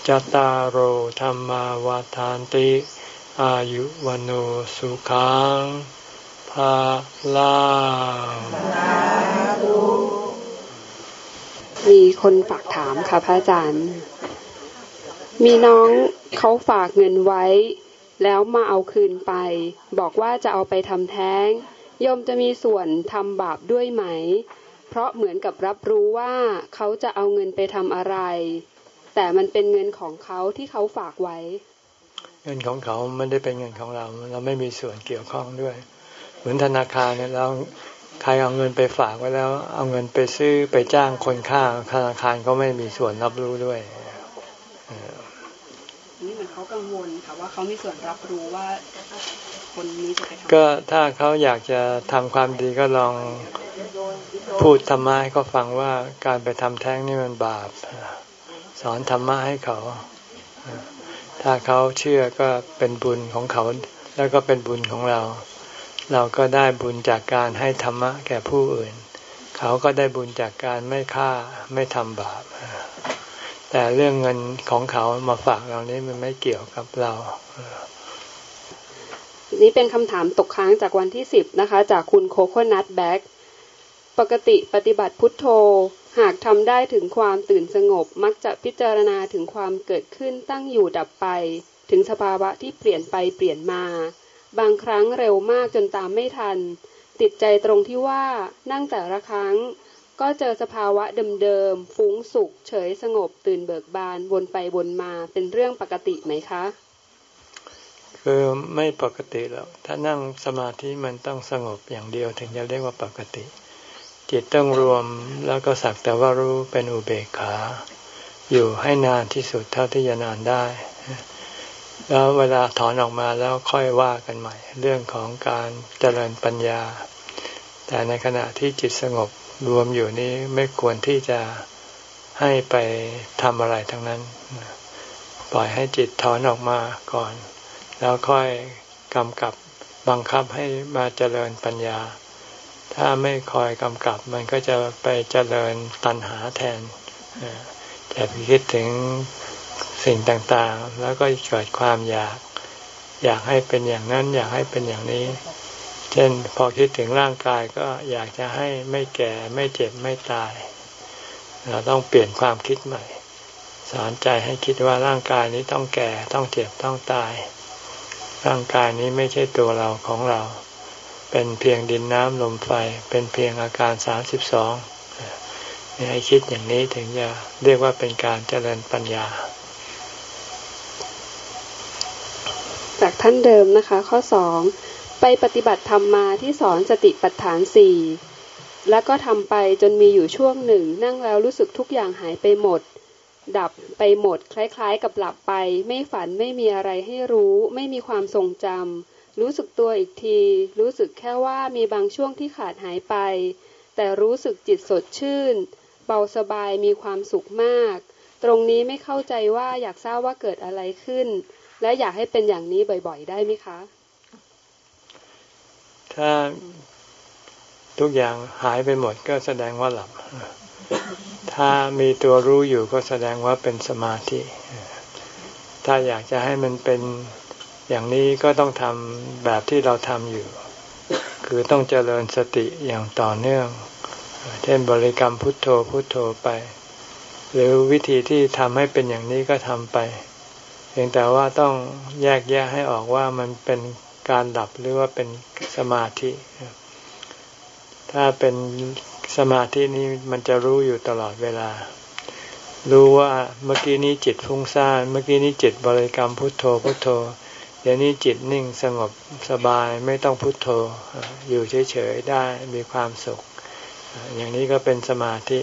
Speaker 1: จตารโหธรรมาวาทานติ อายุวันโอสุขัง ภาลา
Speaker 2: มีคนฝากถามค่ะพระอาจารย์ มีน้องเขาฝากเงินไว้ แล้วมาเอาคืนไป บอกว่าจะเอาไปทำแท้งโยมจะมีส่วนทำบาปด้วยไหม เพราะเหมือนกับรับรู้ว่าเขาจะเอาเงินไปทำอะไร แต่มันเป็นเงินของเขาที่เขาฝากไว้
Speaker 1: เงินของเขาไม่ได้เป็นเงินของเรา เราไม่มีส่วนเกี่ยวข้องด้วย เหมือนธนาคารเนี่ยเราใครเอาเงินไปฝากไว้แล้ว เอาเงินไปซื้อไปจ้างคนข้างธนาคารก็ไม่มีส่วนรับรู้ด้วย
Speaker 2: นี่เหมือนเขากังวลค่ะว่าเขามีส่วนรับรู้ว่าคนนี้จะไปทำ
Speaker 1: ก็ถ้าเขาอยากจะทำความดีก็ลองพูดธรรมะให้เขาฟังว่าการไปทำแท้งนี่มันบาป สอนธรรมะให้เขา ถ้าเขาเชื่อก็เป็นบุญของเขา แล้วก็เป็นบุญของเรา เราก็ได้บุญจากการให้ธรรมะแก่ผู้อื่น เขาก็ได้บุญจากการไม่ฆ่าไม่ทำบาป แต่เรื่องเงินของเขามาฝากเรานี้มันไม่เกี่ยวกับเรา
Speaker 2: นี่เป็นคำถามตกค้างจากวันที่สิบนะคะ จากคุณโคโคนัทแบ็กปกติปฏิบัติพุทโธ หากทำได้ถึงความตื่นสงบ มักจะพิจารณาถึงความเกิดขึ้นตั้งอยู่ดับไป ถึงสภาวะที่เปลี่ยนไปเปลี่ยนมา บางครั้งเร็วมากจนตามไม่ทัน ติดใจตรงที่ว่านั่งแต่ละครั้ง ก็เจอสภาวะเดิมๆฟุ้งสุข เฉยสงบตื่นเบิกบานวนไปวนมาเป็นเรื่องปกติไหมคะ
Speaker 1: คือไม่ปกติแล้วถ้านั่งสมาธิมันต้องสงบอย่างเดียวถึงจะเรียกว่าปกติ จิตต้องรวมแล้วก็สักแต่ว่ารู้เป็นอุเบกขา อยู่ให้นานที่สุดเท่าที่จะนานได้ แล้วเวลาถอนออกมาแล้วค่อยว่ากันใหม่ เรื่องของการเจริญปัญญา แต่ในขณะที่จิตสงบรวมอยู่นี้ไม่ควรที่จะให้ไปทำอะไรทั้งนั้น ปล่อยให้จิตถอนออกมาก่อน แล้วค่อยกำกับบังคับให้มาเจริญปัญญา ถ้าไม่คอยกำกับมันก็จะไปเจริญตัณหาแทนจะไปคิดถึง สิ่งต่างๆ แล้วก็เกิดความอยาก อยากให้เป็นอย่างนั้น อยากให้เป็นอย่างนี้ เช่นพอคิดถึงร่างกายก็อยากจะให้ไม่แก่ไม่เจ็บไม่ตาย เราต้องเปลี่ยนความคิดใหม่ สอนใจให้คิดว่าร่างกายนี้ต้องแก่ต้องเจ็บต้องตาย ร่างกายนี้ไม่ใช่ตัวเราของเรา เป็นเพียงดินน้ำลมไฟ เป็นเพียงอาการสามสิบสองให้คิดอย่างนี้ถึงจะเรียกว่าเป็นการเจริญปัญญา
Speaker 2: จากท่านเดิมนะคะ ข้อสองไปปฏิบัติธรรมมาที่สอนสติปัฏฐานสี่แล้วก็ทำไปจนมีอยู่ช่วงหนึ่ง นั่งแล้วรู้สึกทุกอย่างหายไปหมด ดับไปหมด คล้ายๆ กับหลับไป ไม่ฝันไม่มีอะไรให้รู้ ไม่มีความทรงจำรู้สึกตัวอีกที รู้สึกแค่ว่ามีบางช่วงที่ขาดหายไป แต่รู้สึกจิตสดชื่น เบาสบายมีความสุขมาก ตรงนี้ไม่เข้าใจว่าอยากทราบว่าเกิดอะไรขึ้น และอยากให้เป็นอย่างนี้บ่อย ๆ ได้ไหมคะ
Speaker 1: ถ้าทุกอย่างหายไปหมดก็แสดงว่าหลับ ถ้ามีตัวรู้อยู่ก็แสดงว่าเป็นสมาธิ ถ้าอยากจะให้มันเป็นอย่างนี้ก็ต้องทำแบบที่เราทำอยู่ คือต้องเจริญสติอย่างต่อเนื่อง เช่นบริกรรมพุทโธพุทโธไป หรือวิธีที่ทำให้เป็นอย่างนี้ก็ทำไป พียงแต่ว่าต้องแยกแยะให้ออกว่ามันเป็นการดับหรือว่าเป็นสมาธิ ถ้าเป็นสมาธินี้มันจะรู้อยู่ตลอดเวลา รู้ว่าเมื่อกี้นี้จิตฟุ้งซ่าน เมื่อกี้นี้จิตบริกรรมพุทโธพุทโธ เดี๋ยวนี้จิตนิ่งสงบสบายไม่ต้องพุทโธ อยู่เฉยๆได้มีความสุข อย่างนี้ก็เป็นสมาธิ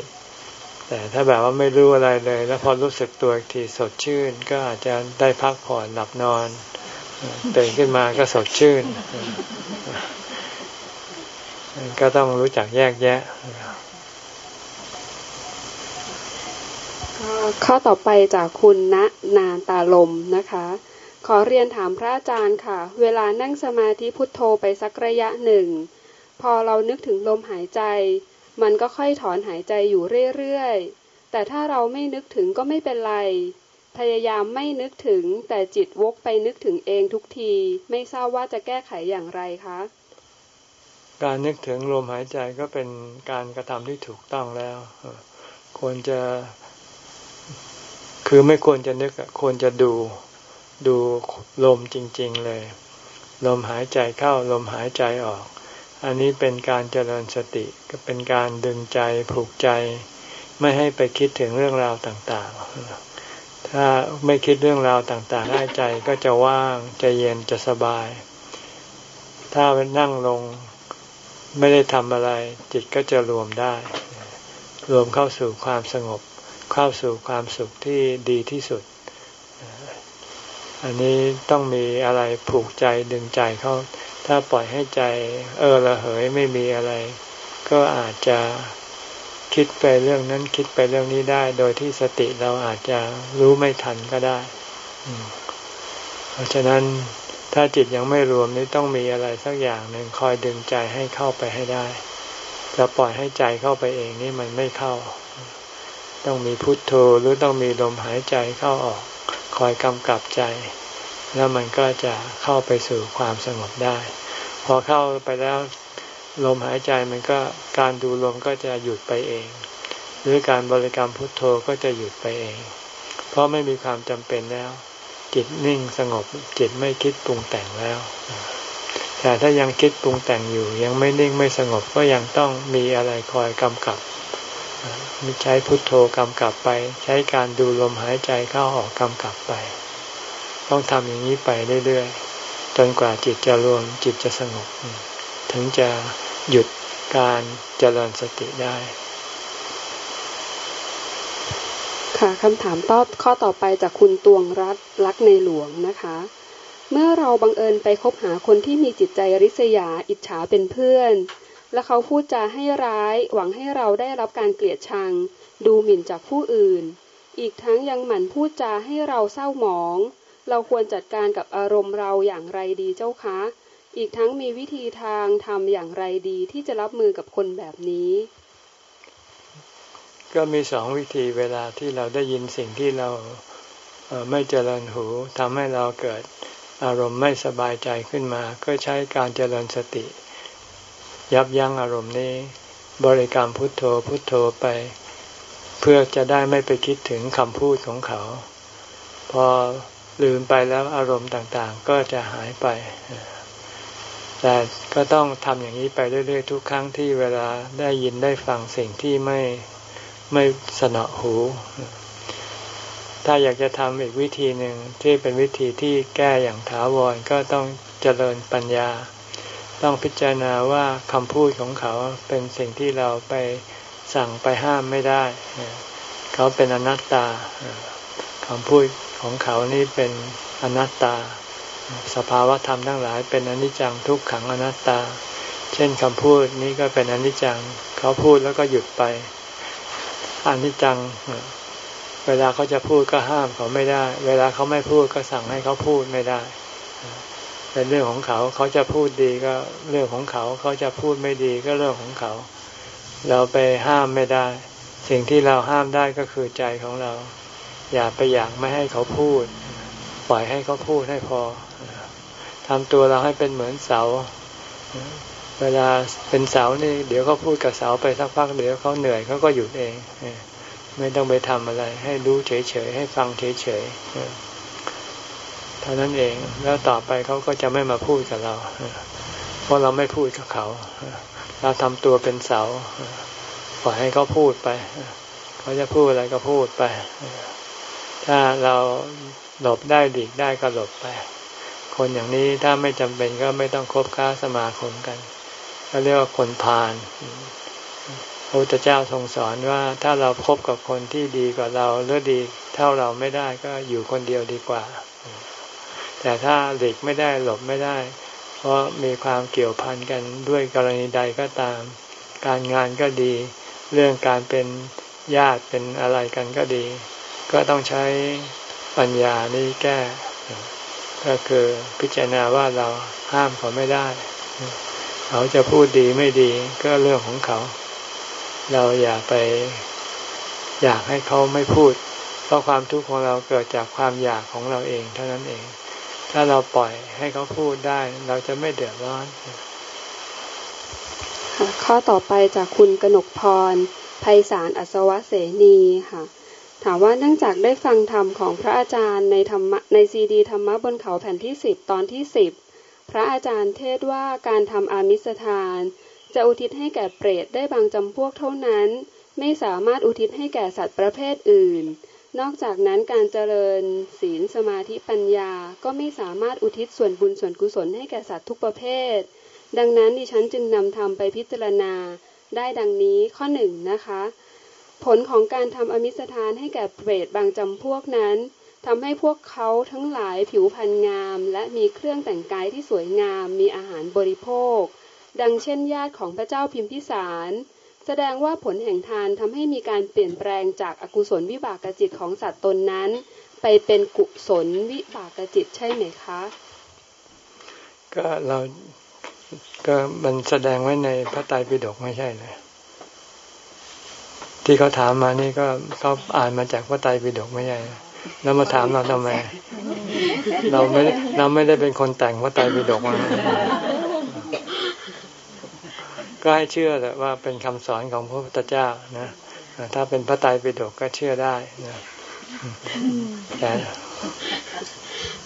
Speaker 1: แต่ถ้าแบบว่าไม่รู้อะไรเลย แล้วพอรู้สึกตัวอีกทีสดชื่น ก็อาจจะได้พักผ่อนหลับนอนตื่นขึ้นมาก็สดชื่น ก็ต้องรู้จักแยกแยะ
Speaker 2: ข้อต่อไปจากคุณณนานตาลมนะคะ ขอเรียนถามพระอาจารย์ค่ะ เวลานั่งสมาธิพุทโธไปสักระยะหนึ่ง พอเรานึกถึงลมหายใจ มันก็ค่อยถอนหายใจอยู่เรื่อยๆ แต่ถ้าเราไม่นึกถึงก็ไม่เป็นไร พยายามไม่นึกถึงแต่จิตวกไปนึกถึงเองทุกที ไม่ทราบว่าจะแก้ไขอย่างไรคะ
Speaker 1: การนึกถึงลมหายใจก็เป็นการกระทำที่ถูกต้องแล้ว ควรจะคือไม่ควรจะนึกควรจะดูดูลมจริง ๆ เลย ลมหายใจเข้าลมหายใจออก อันนี้เป็นการเจริญสติก็เป็นการดึงใจผูกใจ ไม่ให้ไปคิดถึงเรื่องราวต่างๆ ถ้าไม่คิดเรื่องราวต่างๆได้ใจก็จะว่างจะเย็นจะสบาย ถ้านั่งลงไม่ได้ทำอะไร จิตก็จะรวมได้ รวมเข้าสู่ความสงบ เข้าสู่ความสุขที่ดีที่สุด อันนี้ต้องมีอะไรผูกใจดึงใจเข้า ถ้าปล่อยให้ใจ เออระเหยไม่มีอะไร ก็อาจจะคิดไปเรื่องนั้นคิดไปเรื่องนี้ได้ โดยที่สติเราอาจจะรู้ไม่ทันก็ได้ เพราะฉะนั้นถ้าจิตยังไม่รวมนี่ต้องมีอะไรสักอย่างหนึ่งคอยดึงใจให้เข้าไปให้ได้จะปล่อยให้ใจเข้าไปเองนี่มันไม่เข้า ต้องมีพุทโธหรือต้องมีลมหายใจเข้าออก คอยกำกับใจ แล้วมันก็จะเข้าไปสู่ความสงบได้ พอเข้าไปแล้วลมหายใจมันก็การดูลมก็จะหยุดไปเอง หรือการบริกรรมพุทโธก็จะหยุดไปเอง เพราะไม่มีความจำเป็นแล้ว จิตนิ่งสงบจิตไม่คิดปรุงแต่งแล้ว แต่ถ้ายังคิดปรุงแต่งอยู่ ยังไม่นิ่งไม่สงบก็ยังต้องมีอะไรคอยกำกับมีใช้พุทโธกำกับไป ใช้การดูลมหายใจเข้าออกกำกับไป ต้องทำอย่างนี้ไปเรื่อยๆจนกว่าจิตจะรวมจิตจะสงบ ถึงจะหยุดการเจริญสติได้
Speaker 2: ค่ะคำถามตอบข้อต่อไปจากคุณตวงรัตรักในหลวงนะคะ เมื่อเราบังเอิญไปคบหาคนที่มีจิตใจริษยาอิจฉาเป็นเพื่อน และเขาพูดจาให้ร้าย หวังให้เราได้รับการเกลียดชัง ดูหมิ่นจากผู้อื่น อีกทั้งยังหมั่นพูดจาให้เราเศร้าหมอง เราควรจัดการกับอารมณ์เราอย่างไรดีเจ้าคะ อีกทั้งมีวิธีทางทำอย่างไรดีที่จะรับมือกับคนแบบนี้
Speaker 1: ก็มีสองวิธีเวลาที่เราได้ยินสิ่งที่เราไม่เจริญหูทำให้เราเกิดอารมณ์ไม่สบายใจขึ้นมา ก็ใช้การเจริญสติ ยับยั้งอารมณ์นี้ บริกรรมพุทโธพุทโธไป เพื่อจะได้ไม่ไปคิดถึงคำพูดของเขา พอ ลืมไปแล้วอารมณ์ต่างๆ ก็จะหายไป แต่ก็ต้องทำอย่างนี้ไปเรื่อยๆ ทุกครั้งที่เวลาได้ยินได้ฟังสิ่งที่ไม่ไม่สนอหู ถ้าอยากจะทำอีกวิธีหนึ่งที่เป็นวิธีที่แก้อย่างถาวรก็ต้องเจริญปัญญา ต้องพิจารณาว่าคำพูดของเขาเป็นสิ่งที่เราไปสั่งไปห้ามไม่ได้ เขาเป็นอนัตตาคำพูด ของเขานี่เป็นอนัตตา สภาวะธรรมทั้งหลาย เป็นอนิจจังทุกขังอนัตตา เช่นคำพูดนี้ก็เป็นอนิจจัง เขาพูดแล้วก็หยุดไปอนิจจัง เวลาเขาจะพูดก็ห้ามเขาไม่ได้ เวลาเขาไม่พูดก็สั่งให้เขาพูดไม่ได้เป็นเรื่องของเขาเขาจะพูดดีก็เรื่องของเขา เขาจะพูดไม่ดีก็เรื่องของเขา เราไปห้ามไม่ได้ สิ่งที่เราห้ามได้ก็คือใจของเรา อย่าไปอยากไม่ให้เขาพูด ปล่อยให้เขาพูดให้พอทำตัวเราให้เป็นเหมือนเสา เวลาเป็นเสานี่เดี๋ยวเขาพูดกับเสาไปสักพักเดี๋ยวเขาเหนื่อยเขาก็หยุดเอง ไม่ต้องไปทำอะไร ให้รู้เฉยๆให้ฟังเฉยๆเท่านั้นเองแล้วต่อไปเขาก็จะไม่มาพูดกับเรา เพราะเราไม่พูดกับเขา เราทำตัวเป็นเสา ปล่อยให้เขาพูดไป เขาจะพูดอะไรก็พูดไป ถ้าเราหลบได้ดีได้ก็หลบไป คนอย่างนี้ถ้าไม่จำเป็นก็ไม่ต้องคบค้าสมาคมกันก็เรียกว่าคนพาลพระพุทธเจ้าทรงสอนว่าถ้าเราคบกับคนที่ดีกว่าเราหรือดีเท่าเราไม่ได้ก็อยู่คนเดียวดีกว่า แต่ถ้าหลีกไม่ได้หลบไม่ได้ เพราะมีความเกี่ยวพันกันด้วยกรณีใดก็ตาม การงานก็ดี เรื่องการเป็นญาติเป็นอะไรกันก็ดี ก็ต้องใช้ปัญญานี้แก้ ก็คือพิจารณาว่าเราห้ามเขาไม่ได้ เขาจะพูดดีไม่ดีก็เรื่องของเขา เราอย่าไป อยากให้เขาไม่พูด เพราะความทุกข์ของเราเกิดจากความอยากของเราเองเท่านั้นเอง ถ้าเราปล่อยให้เขาพูดได้ เราจะไม่เดือดร้อน
Speaker 2: ข้อต่อไปจากคุณกนกพรภัยสารอัศวะเสนีค่ะ ถามว่าเนื่องจากได้ฟังธรรมของพระอาจารย์ในธรรมในซีดีธรรมะบนเขาแผ่นที่สิบตอนที่สิบพระอาจารย์เทศว่าการทำอามิสทาน จะอุทิศให้แก่เปรตได้บางจำพวกเท่านั้น ไม่สามารถอุทิศให้แก่สัตว์ประเภทอื่น นอกจากนั้นการเจริญศีลสมาธิปัญญา ก็ไม่สามารถอุทิศส่วนบุญส่วนกุศลให้แก่สัตว์ทุกประเภท ดังนั้นดิฉันจึงนำธรรมไปพิจารณาได้ดังนี้ข้อหนึ่งนะคะ ผลของการทำอมิสทานให้แก่เปรตบางจำพวกนั้นทำให้พวกเขาทั้งหลายผิวพรรณงาม และมีเครื่องแต่งกายที่สวยงาม มีอาหารบริโภค ดังเช่นญาติของพระเจ้าพิมพิสาร แสดงว่าผลแห่งทานทำให้มีการเปลี่ยนแปลงจากอากุศลวิบากจิตของสัตว์ตนนั้น ไปเป็นกุศลวิบากจิตใช่ไหมคะ
Speaker 1: ก็เราก็มันแสดงไว้ในพระไตรปิฎกไม่ใช่เลย ที่เขาถามมานี่ก็เขาอ่านมาจากพระไตรปิฎกไม่ใช่แล้วมาถามเราทำไม เราไม่เราไม่ได้เป็นคนแต่งพระไตรปิฎกมาก็ให้เชื่อแหละว่าเป็นคำสอนของพระพุทธเจ้านะถ้าเป็นพระไตรปิฎกก็เชื่อได้นะแต่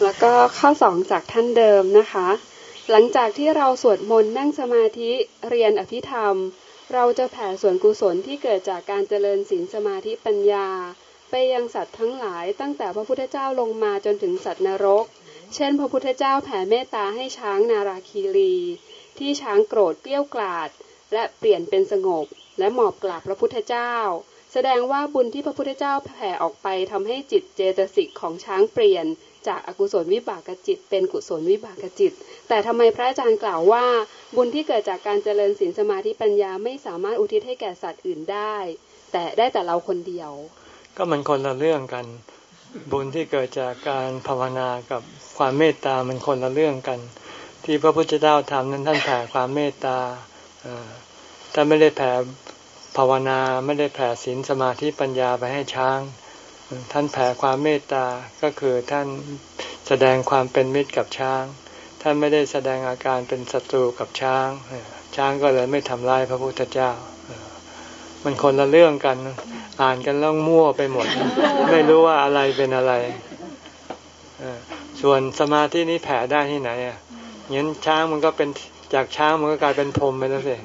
Speaker 2: แล้วก็ข้อสองจากท่านเดิมนะคะ หลังจากที่เราสวดมนต์นั่งสมาธิเรียนอภิธรรม เราจะแผ่ส่วนกุศลที่เกิดจากการเจริญศีลสมาธิปัญญา ไปยังสัตว์ทั้งหลายตั้งแต่พระพุทธเจ้าลงมาจนถึงสัตว์นรก เช่น พระพุทธเจ้าแผ่เมตตาให้ช้างนาราคีรี ที่ช้างโกรธเกลี้ยวกลาด และเปลี่ยนเป็นสงบ และหมอบกราบพระพุทธเจ้า แสดงว่าบุญที่พระพุทธเจ้าแผ่ออกไปทำให้จิตเจตสิกของช้างเปลี่ยน จากอากุศลวิบากจิต เป็นกุศลวิบากจิต แต่ทำไมพระอาจารย์กล่าวว่า บุญที่เกิดจากการเจริญศีลสมาธิปัญญาไม่สามารถอุทิศให้แก่สัตว์อื่นได้ แต่ได้แต่เราคนเดียว
Speaker 1: ก็มันคนละเรื่องกัน บุญที่เกิดจากการภาวนากับความเมตตามันคนละเรื่องกัน ที่พระพุทธเจ้าทำนั้นท่านแผ่ความเมตตาท่านไม่ได้แผ่ ภาวนาไม่ได้แผ่ศีลสมาธิปัญญาไปให้ช้าง ท่านแผ่ความเมตตาก็คือท่านแสดงความเป็นมิตรกับช้าง ท่านไม่ได้แสดงอาการเป็นศัตรูกับช้าง ช้างก็เลยไม่ทำลายพระพุทธเจ้า มันคนละเรื่องกัน อ่านกันแล้วมั่วไปหมด ไม่รู้ว่าอะไรเป็นอะไร ส่วนสมาธินี้แผ่ได้ที่ไหนอะงั้นช้างมันก็เป็นจากช้างมันก็กลายเป็นพรมไปแล้วสิ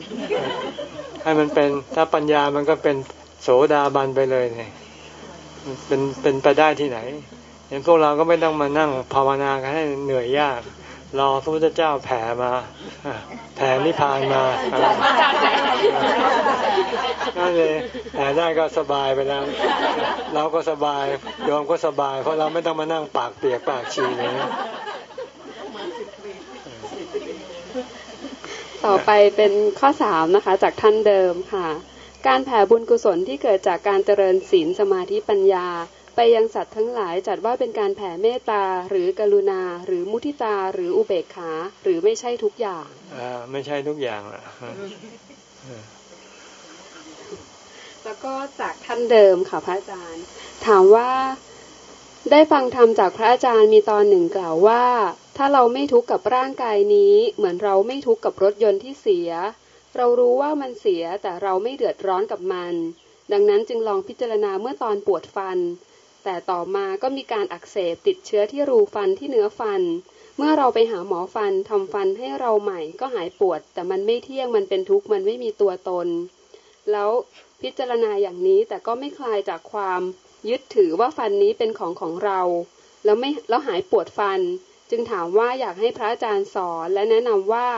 Speaker 1: ให้มันเป็นถ้าปัญญามันก็เป็นโสดาบันไปเลยเนี่ยเป็นเป็นไปได้ที่ไหนเห็นพวกเราก็ไม่ต้องมานั่งภาวนากันให้เหนื่อยยาก รอพระพุทธเจ้าแผ่มาแผ่นิพพานมานั่นเลยแผ่ได้ก็สบายไปแล้ว เราก็สบายยอมก็สบาย เพราะเราไม่ต้องมานั่งปากเปียกปากฉี่เลย
Speaker 2: ต่อไปเป็นข้อสามนะคะ จากท่านเดิมค่ะ การแผ่บุญกุศลที่เกิดจากการเจริญศีลสมาธิปัญญา ไปยังสัตว์ทั้งหลายจัดว่าเป็นการแผ่เมตตา หรือกรุณา หรือมุทิตา หรืออุเบกขา หรือไม่ใช่ทุกอย่าง
Speaker 1: อ่าไม่ใช่ทุกอย่างอะ
Speaker 2: แล้วก็จากท่านเดิมค่ะพระอาจารย์ ถามว่าได้ฟังธรรมจากพระอาจารย์มีตอนหนึ่งกล่าวว่า ถ้าเราไม่ทุกข์กับร่างกายนี้ เหมือนเราไม่ทุกข์กับรถยนต์ที่เสีย เรารู้ว่ามันเสียแต่เราไม่เดือดร้อนกับมัน ดังนั้นจึงลองพิจารณาเมื่อตอนปวดฟัน แต่ต่อมาก็มีการอักเสบติดเชื้อที่รูฟันที่เนื้อฟัน เมื่อเราไปหาหมอฟันทำฟันให้เราใหม่ก็หายปวด แต่มันไม่เที่ยงมันเป็นทุกข์มันไม่มีตัวตน แล้วพิจารณาอย่างนี้แต่ก็ไม่คลายจากความ ยึดถือว่าฟันนี้เป็นของของเรา แล้วไม่แล้วหายปวดฟัน จึงถามว่าอยากให้พระอาจารย์สอนและแนะนำว่า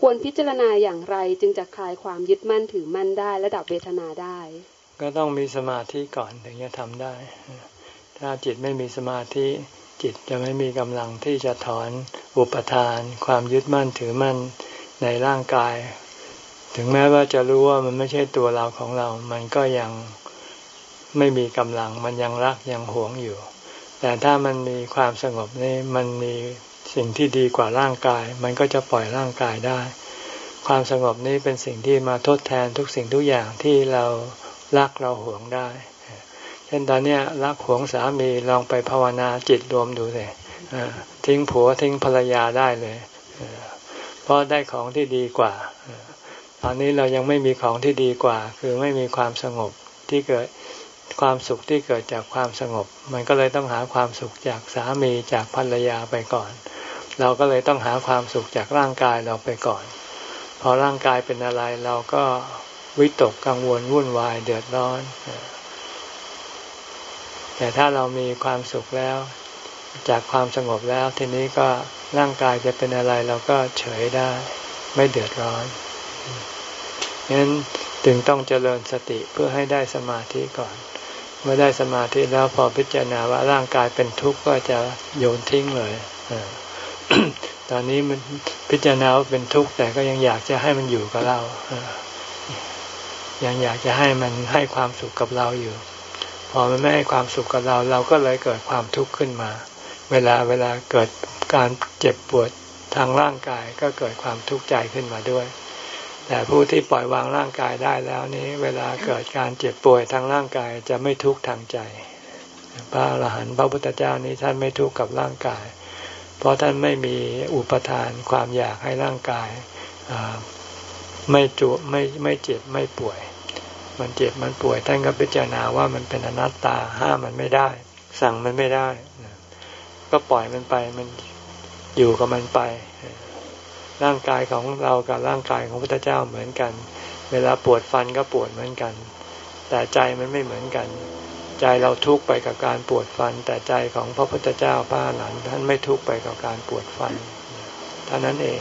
Speaker 2: ควรพิจารณาอย่างไรจึงจะคลายความยึดมั่นถือมั่นได้และดับเวทนาได้
Speaker 1: ก็ต้องมีสมาธิก่อนถึงจะทำได้ ถ้าจิตไม่มีสมาธิ จิตจะไม่มีกำลังที่จะถอนอุปทาน ความยึดมั่นถือมั่นในร่างกาย ถึงแม้ว่าจะรู้ว่ามันไม่ใช่ตัวเราของเรา มันก็ยังไม่มีกำลัง มันยังรักยังหวงอยู่ แต่ถ้ามันมีความสงบนี่มันมีสิ่งที่ดีกว่าร่างกาย มันก็จะปล่อยร่างกายได้ ความสงบนี้เป็นสิ่งที่มาทดแทนทุกสิ่งทุกอย่างที่เรารักเราหวงได้ เช่นตอนนี้รักหวงสามีลองไปภาวนาจิตรวมดูเลยทิ้งผัวทิ้งภรรยาได้เลยเพราะได้ของที่ดีกว่า ตอนนี้เรายังไม่มีของที่ดีกว่า คือไม่มีความสงบที่เกิด ความสุขที่เกิดจากความสงบ มันก็เลยต้องหาความสุขจากสามีจากภรรยาไปก่อน เราก็เลยต้องหาความสุขจากร่างกายเราไปก่อน พอร่างกายเป็นอะไรเราก็วิตกกังวลวุ่นวายเดือดร้อน แต่ถ้าเรามีความสุขแล้ว จากความสงบแล้วทีนี้ก็ร่างกายจะเป็นอะไรเราก็เฉยได้ ไม่เดือดร้อนงั้นจึงต้องเจริญสติเพื่อให้ได้สมาธิก่อน มื่อได้สมาธิแล้วพอพิจารณาว่าร่างกายเป็นทุกข์ก็จะโยนทิ้งเลยตอนนี้มันพิจารณาว่าเป็นทุกข์แต่ก็ยังอยากจะให้มันอยู่กับเรายังอยากจะให้มันให้ความสุขกับเราอยู่ พอมันไม่ให้ความสุขกับเรา เราก็เลยเกิดความทุกข์ขึ้นมา เวลาเวลาเกิดการเจ็บปวดทางร่างกายก็เกิดความทุกข์ใจขึ้นมาด้วย แต่ผู้ที่ปล่อยวางร่างกายได้แล้วนี้ เวลาเกิดการเจ็บป่วยทางร่างกายจะไม่ทุกข์ทางใจ พระอรหันต์พระพุทธเจ้านี้ท่านไม่ทุกข์กับร่างกาย เพราะท่านไม่มีอุปทานความอยากให้ร่างกายไม่จุไม่ไม่เจ็บไม่ป่วย มันเจ็บมันป่วยท่านก็พิจารณาว่ามันเป็นอนัตตาห้ามมันไม่ได้ สั่งมันไม่ได้ ก็ปล่อยมันไปมันอยู่กับมันไป ร่างกายของเรากับร่างกายของพระพุทธเจ้าเหมือนกัน เวลาปวดฟันก็ปวดเหมือนกัน แต่ใจมันไม่เหมือนกัน ใจเราทุกข์ไปกับการปวดฟัน แต่ใจของพระพุทธเจ้าพระหลานท่านไม่ทุกข์ไปกับการปวดฟันเท่านั้นเอง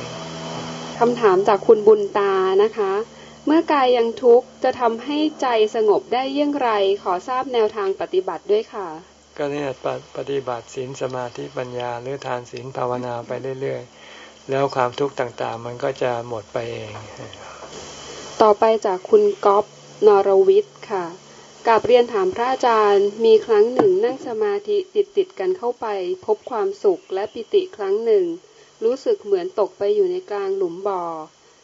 Speaker 2: คำถามจากคุณบุญตานะคะ เมื่อกายยังทุกข์จะทำให้ใจสงบได้เยี่ยงไร ขอทราบแนวทางปฏิบัติด้วยค่ะ
Speaker 1: ก็เนี่ยปฏิบัติศีลสมาธิปัญญาหรือทานศีลภาวนาไปเรื่อย ๆ แล้วความทุกข์ต่างๆ มันก็จะหมดไปเอง
Speaker 2: ต่อไปจากคุณก๊อฟนรวิทย์ค่ะกับเรียนถามพระอาจารย์ มีครั้งหนึ่งนั่งสมาธิติดติดกันเข้าไป พบความสุขและปิติครั้งหนึ่ง รู้สึกเหมือนตกไปอยู่ในกลางหลุมบ่อ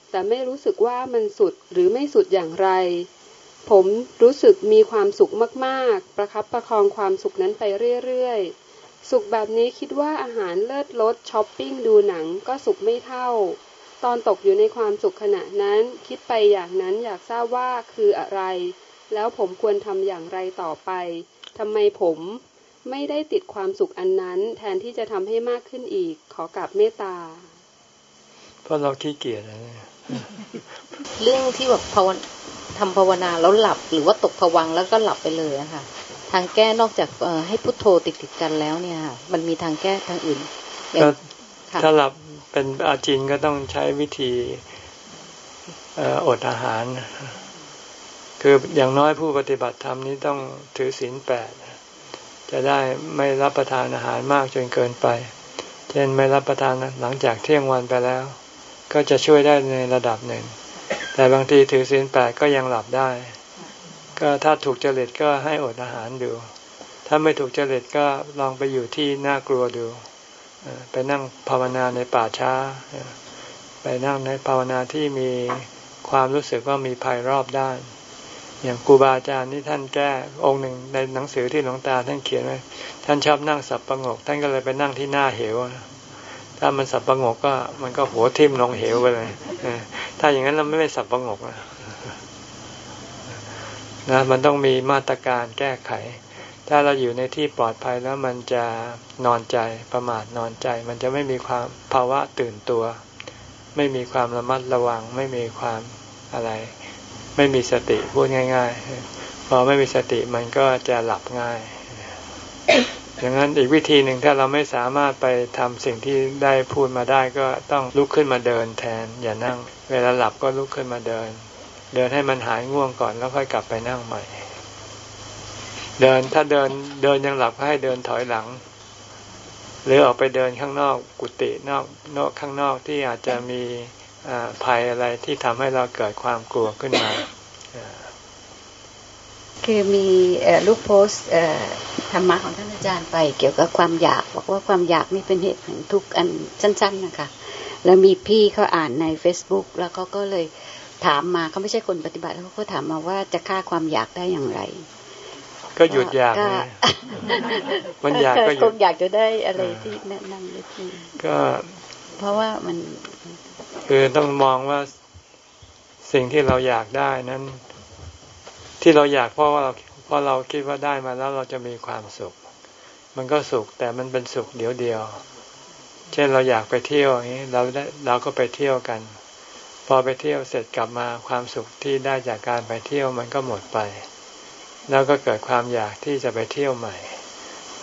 Speaker 2: แต่ไม่รู้สึกว่ามันสุดหรือไม่สุดอย่างไร ผมรู้สึกมีความสุขมากๆ ประครับประคองความสุขนั้นไปเรื่อยๆ สุขแบบนี้คิดว่าอาหารเลิศรสช้อปปิ้งดูหนังก็สุขไม่เท่า ตอนตกอยู่ในความสุขขณะนั้นคิดไปอย่างนั้นอยากทราบว่าคืออะไร แล้วผมควรทำอย่างไรต่อไปทำไมผมไม่ได้ติดความสุขอันนั้น แทนที่จะทำให้มากขึ้นอีก ขอกราบเมตตา
Speaker 1: เพราะเราขี้เกียจนะ
Speaker 3: เรื่องที่แบบภาวนาทำภาวนาแล้วหลับหรือว่าตกผวังแล้วก็หลับไปเลยอะค่ะ ทางแก้นอกจากให้พุทโธติดติดกันแล้วเนี่ยค่ะมันมีทางแก้ทางอื่น
Speaker 1: ถ้าหลับเป็นอาจินก็ต้องใช้วิธีอดอาหาร คืออย่างน้อยผู้ปฏิบัติธรรมนี้ต้องถือศีลแปดจะได้ไม่รับประทานอาหารมากจนเกินไป เช่นไม่รับประทานหลังจากเที่ยงวันไปแล้ว ก็จะช่วยได้ในระดับหนึ่ง แต่บางทีถือศีลแปดก็ยังหลับได้ ก็ถ้าถูกจริตก็ให้อดอาหารดู ถ้าไม่ถูกจริตก็ลองไปอยู่ที่น่ากลัวดูไปนั่งภาวนาในป่าช้า ไปนั่งในภาวนาที่มีความรู้สึกว่ามีภัยรอบด้าน อย่างครูบาอาจารย์ที่ท่านแก้องค์หนึ่งในหนังสือที่หลวงตาท่านเขียนไว้ท่านชอบนั่งสับประงก ท่านก็เลยไปนั่งที่หน้าเหว ถ้ามันสับประงกก็มันก็หัวทิ่มลงเหวไปเลยถ้าอย่างนั้นเราไม่ไปสับประงกนะ นะมันต้องมีมาตรการแก้ไข ถ้าเราอยู่ในที่ปลอดภัยแล้วมันจะนอนใจประมาทนอนใจ มันจะไม่มีความภาวะตื่นตัว ไม่มีความระมัดระวัง ไม่มีความอะไร ไม่มีสติพูดง่าย ๆ พอไม่มีสติมันก็จะหลับง่ายอย่างนั้นอีกวิธีหนึ่งถ้าเราไม่สามารถไปทำสิ่งที่ได้พูดมาได้ก็ต้องลุกขึ้นมาเดินแทน อย่านั่ง เวลาหลับก็ลุกขึ้นมาเดิน เดินให้มันหายง่วงก่อนแล้วค่อยกลับไปนั่งใหม่ เดินถ้าเดินเดินยังหลับให้เดินถอยหลัง หรือออกไปเดินข้างนอกกุฏินอกนอกข้างนอกที่อาจจะมีภัยอะไรที่ทำให้เราเกิดความกลัวขึ้นมา
Speaker 3: คือมีลูกโพสธรรมะของท่านอาจารย์ไป เกี่ยวกับความอยากบอกว่าความอยากนี่เป็นเหตุแห่งทุกข์อันสั้น ๆนะคะแล้วมีพี่เขาอ่านใน Facebook แล้วเขาก็เลย ถามมาเขาไม่ใช่คนปฏิบัติเขาก็ถามมาว่าจะฆ่าความอยากได้อย่างไร
Speaker 1: ก็หยุดอยากมันอยากก็หยุด
Speaker 3: อยากจะได้อะไรที่แนะนำเลยพี่
Speaker 1: ก็
Speaker 3: เพราะว่ามัน
Speaker 1: คือต้องมองว่าสิ่งที่เราอยากได้นั้น ที่เราอยากเพราะว่าเราเพราะเราคิดว่าได้มาแล้วเราจะมีความสุข มันก็สุขแต่มันเป็นสุขเดียวเดียว เช่นเราอยากไปเที่ยวอย่างนี้เราได้เราก็ไปเที่ยวกันพ อไปเที่ยวเสร็จกลับมาความสุขที่ได้จากการไปเที่ยวมันก็หมดไป แล้วก็เกิดความอยากที่จะไปเที่ยวใหม่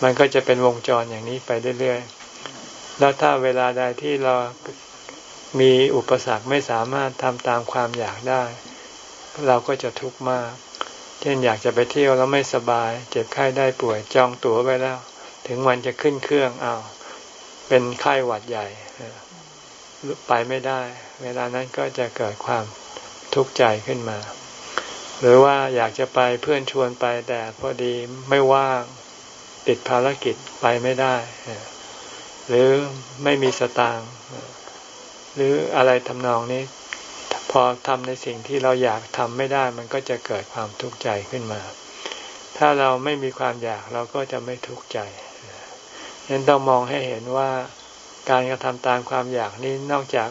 Speaker 1: มันก็จะเป็นวงจรอย่างนี้ไปเรื่อยๆ แล้วถ้าเวลาใดที่เรามีอุปสรรคไม่สามารถทำตามความอยากได้ เราก็จะทุกข์มาก เช่นอยากจะไปเที่ยวแล้วไม่สบาย เจ็บไข้ได้ป่วยจองตั๋วไว้แล้ว ถึงวันจะขึ้นเครื่องอ้าวเป็นไข้หวัดใหญ่ไปไม่ได้ เวลานั้นก็จะเกิดความทุกข์ใจขึ้นมา หรือว่าอยากจะไปเพื่อนชวนไปแต่พอดีไม่ว่างติดภารกิจไปไม่ได้ หรือไม่มีสตางค์หรืออะไรทำนองนี้ พอทำในสิ่งที่เราอยากทำไม่ได้ มันก็จะเกิดความทุกข์ใจขึ้นมา ถ้าเราไม่มีความอยากเราก็จะไม่ทุกข์ใจนั้นต้องมองให้เห็นว่าการกระทำตามความอยากนี้นอกจาก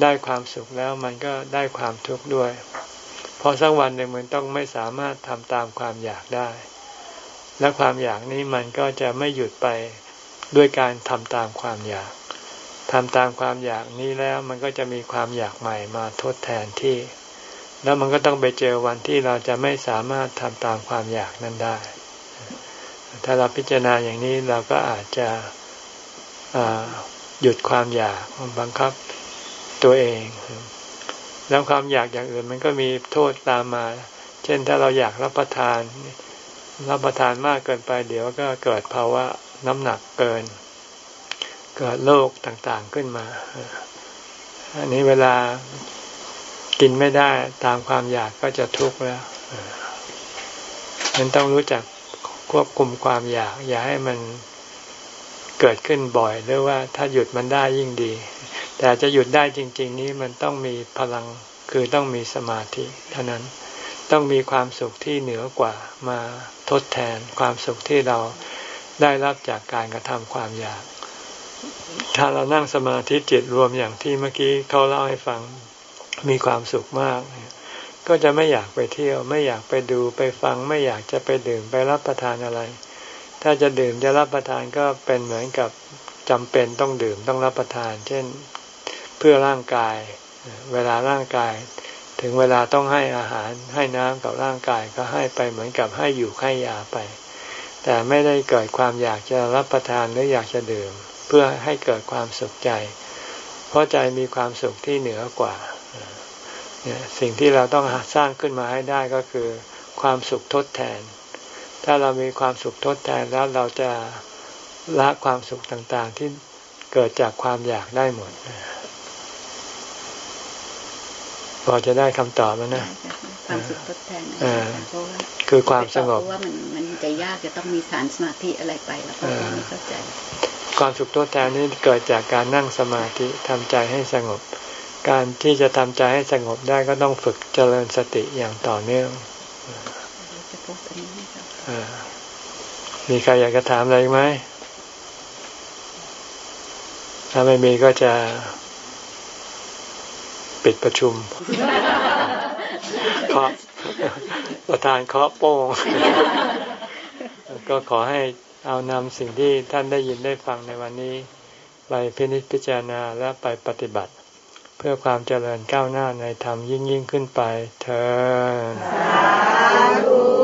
Speaker 1: ได้ความสุขแล้วมันก็ได้ความทุกข์ด้วยพอสักวันหนึ่งมันต้องไม่สามารถทำตามความอยากได้ และความอยากนี้มันก็จะไม่หยุดไปด้วยการทำตามความอยากทำตามความอยากนี้แล้วมันก็จะมีความอยากใหม่มาทดแทนที่ แล้วมันก็ต้องไปเจอวันที่เราจะไม่สามารถทำตามความอยากนั้นได้ ถ้าเราพิจารณาอย่างนี้เราก็อาจจะหยุดความอยากบังคับ ตัวเอง แล้วความอยากอย่างอื่นมันก็มีโทษตามมา เช่นถ้าเราอยากรับประทาน รับประทานมากเกินไป เดี๋ยวก็เกิดภาวะน้ำหนักเกิน เกิดโรคต่างๆขึ้นมา อันนี้เวลากินไม่ได้ตามความอยากก็จะทุกข์แล้วมันต้องรู้จักควบคุมความอยาก อย่าให้มันเกิดขึ้นบ่อยหรือว่าถ้าหยุดมันได้ยิ่งดี แต่จะหยุดได้จริง ๆ นี้มันต้องมีพลังคือต้องมีสมาธิ เท่านั้นต้องมีความสุขที่เหนือกว่ามาทดแทนความสุขที่เราได้รับจากการกระทำความอยาก ถ้าเรานั่งสมาธิจิตรวมอย่างที่เมื่อกี้เขาเล่าให้ฟังมีความสุขมาก ก็จะไม่อยากไปเที่ยว ไม่อยากไปดูไปฟัง ไม่อยากจะไปดื่มไปรับประทานอะไร ถ้าจะดื่มจะรับประทานก็เป็นเหมือนกับจำเป็นต้องดื่มต้องรับประทาน เช่น เพื่อร่างกาย เวลาร่างกาย ถึงเวลาต้องให้อาหารให้น้ำกับร่างกายก็ให้ไปเหมือนกับให้อยู่ให้ยาไป แต่ไม่ได้เกิดความอยากจะรับประทานหรืออยากจะดื่ม เพื่อให้เกิดความสุขใจ เพราะใจมีความสุขที่เหนือกว่าเนี่ยสิ่งที่เราต้องสร้างขึ้นมาให้ได้ก็คือ ความสุขทดแทน ถ้าเรามีความสุขทดแทนแล้วเราจะละความสุขต่างๆที่เกิดจากความอยากได้หมด พอจะได้คำตอบแล้วนะ
Speaker 3: ความสุขทดแทนเพราะว่า
Speaker 1: คือความสงบ
Speaker 3: เพราะว่ามันมันจะยากจะต้องมีฐานสมาธิอะไรไปแล้วก็ไม่เข้าใจ
Speaker 1: ความสุขทดแทนนี้เกิดจากการนั่งสมาธิทำใจให้สงบ การที่จะทำใจให้สงบได้ก็ต้องฝึกเจริญสติอย่างต่อเนื่องมีใครอยากจะถามอะไรไหมถ้าไม่มีก็จะ ปิดประชุมเคาะประธานเคาะโป้ง ก็ขอให้เอานำสิ่งที่ท่านได้ยินได้ฟังในวันนี้ ไปพินิจพิจารณาและไปปฏิบัติ เพื่อความเจริญก้าวหน้าในธรรมยิ่งยิ่งขึ้นไปเธอ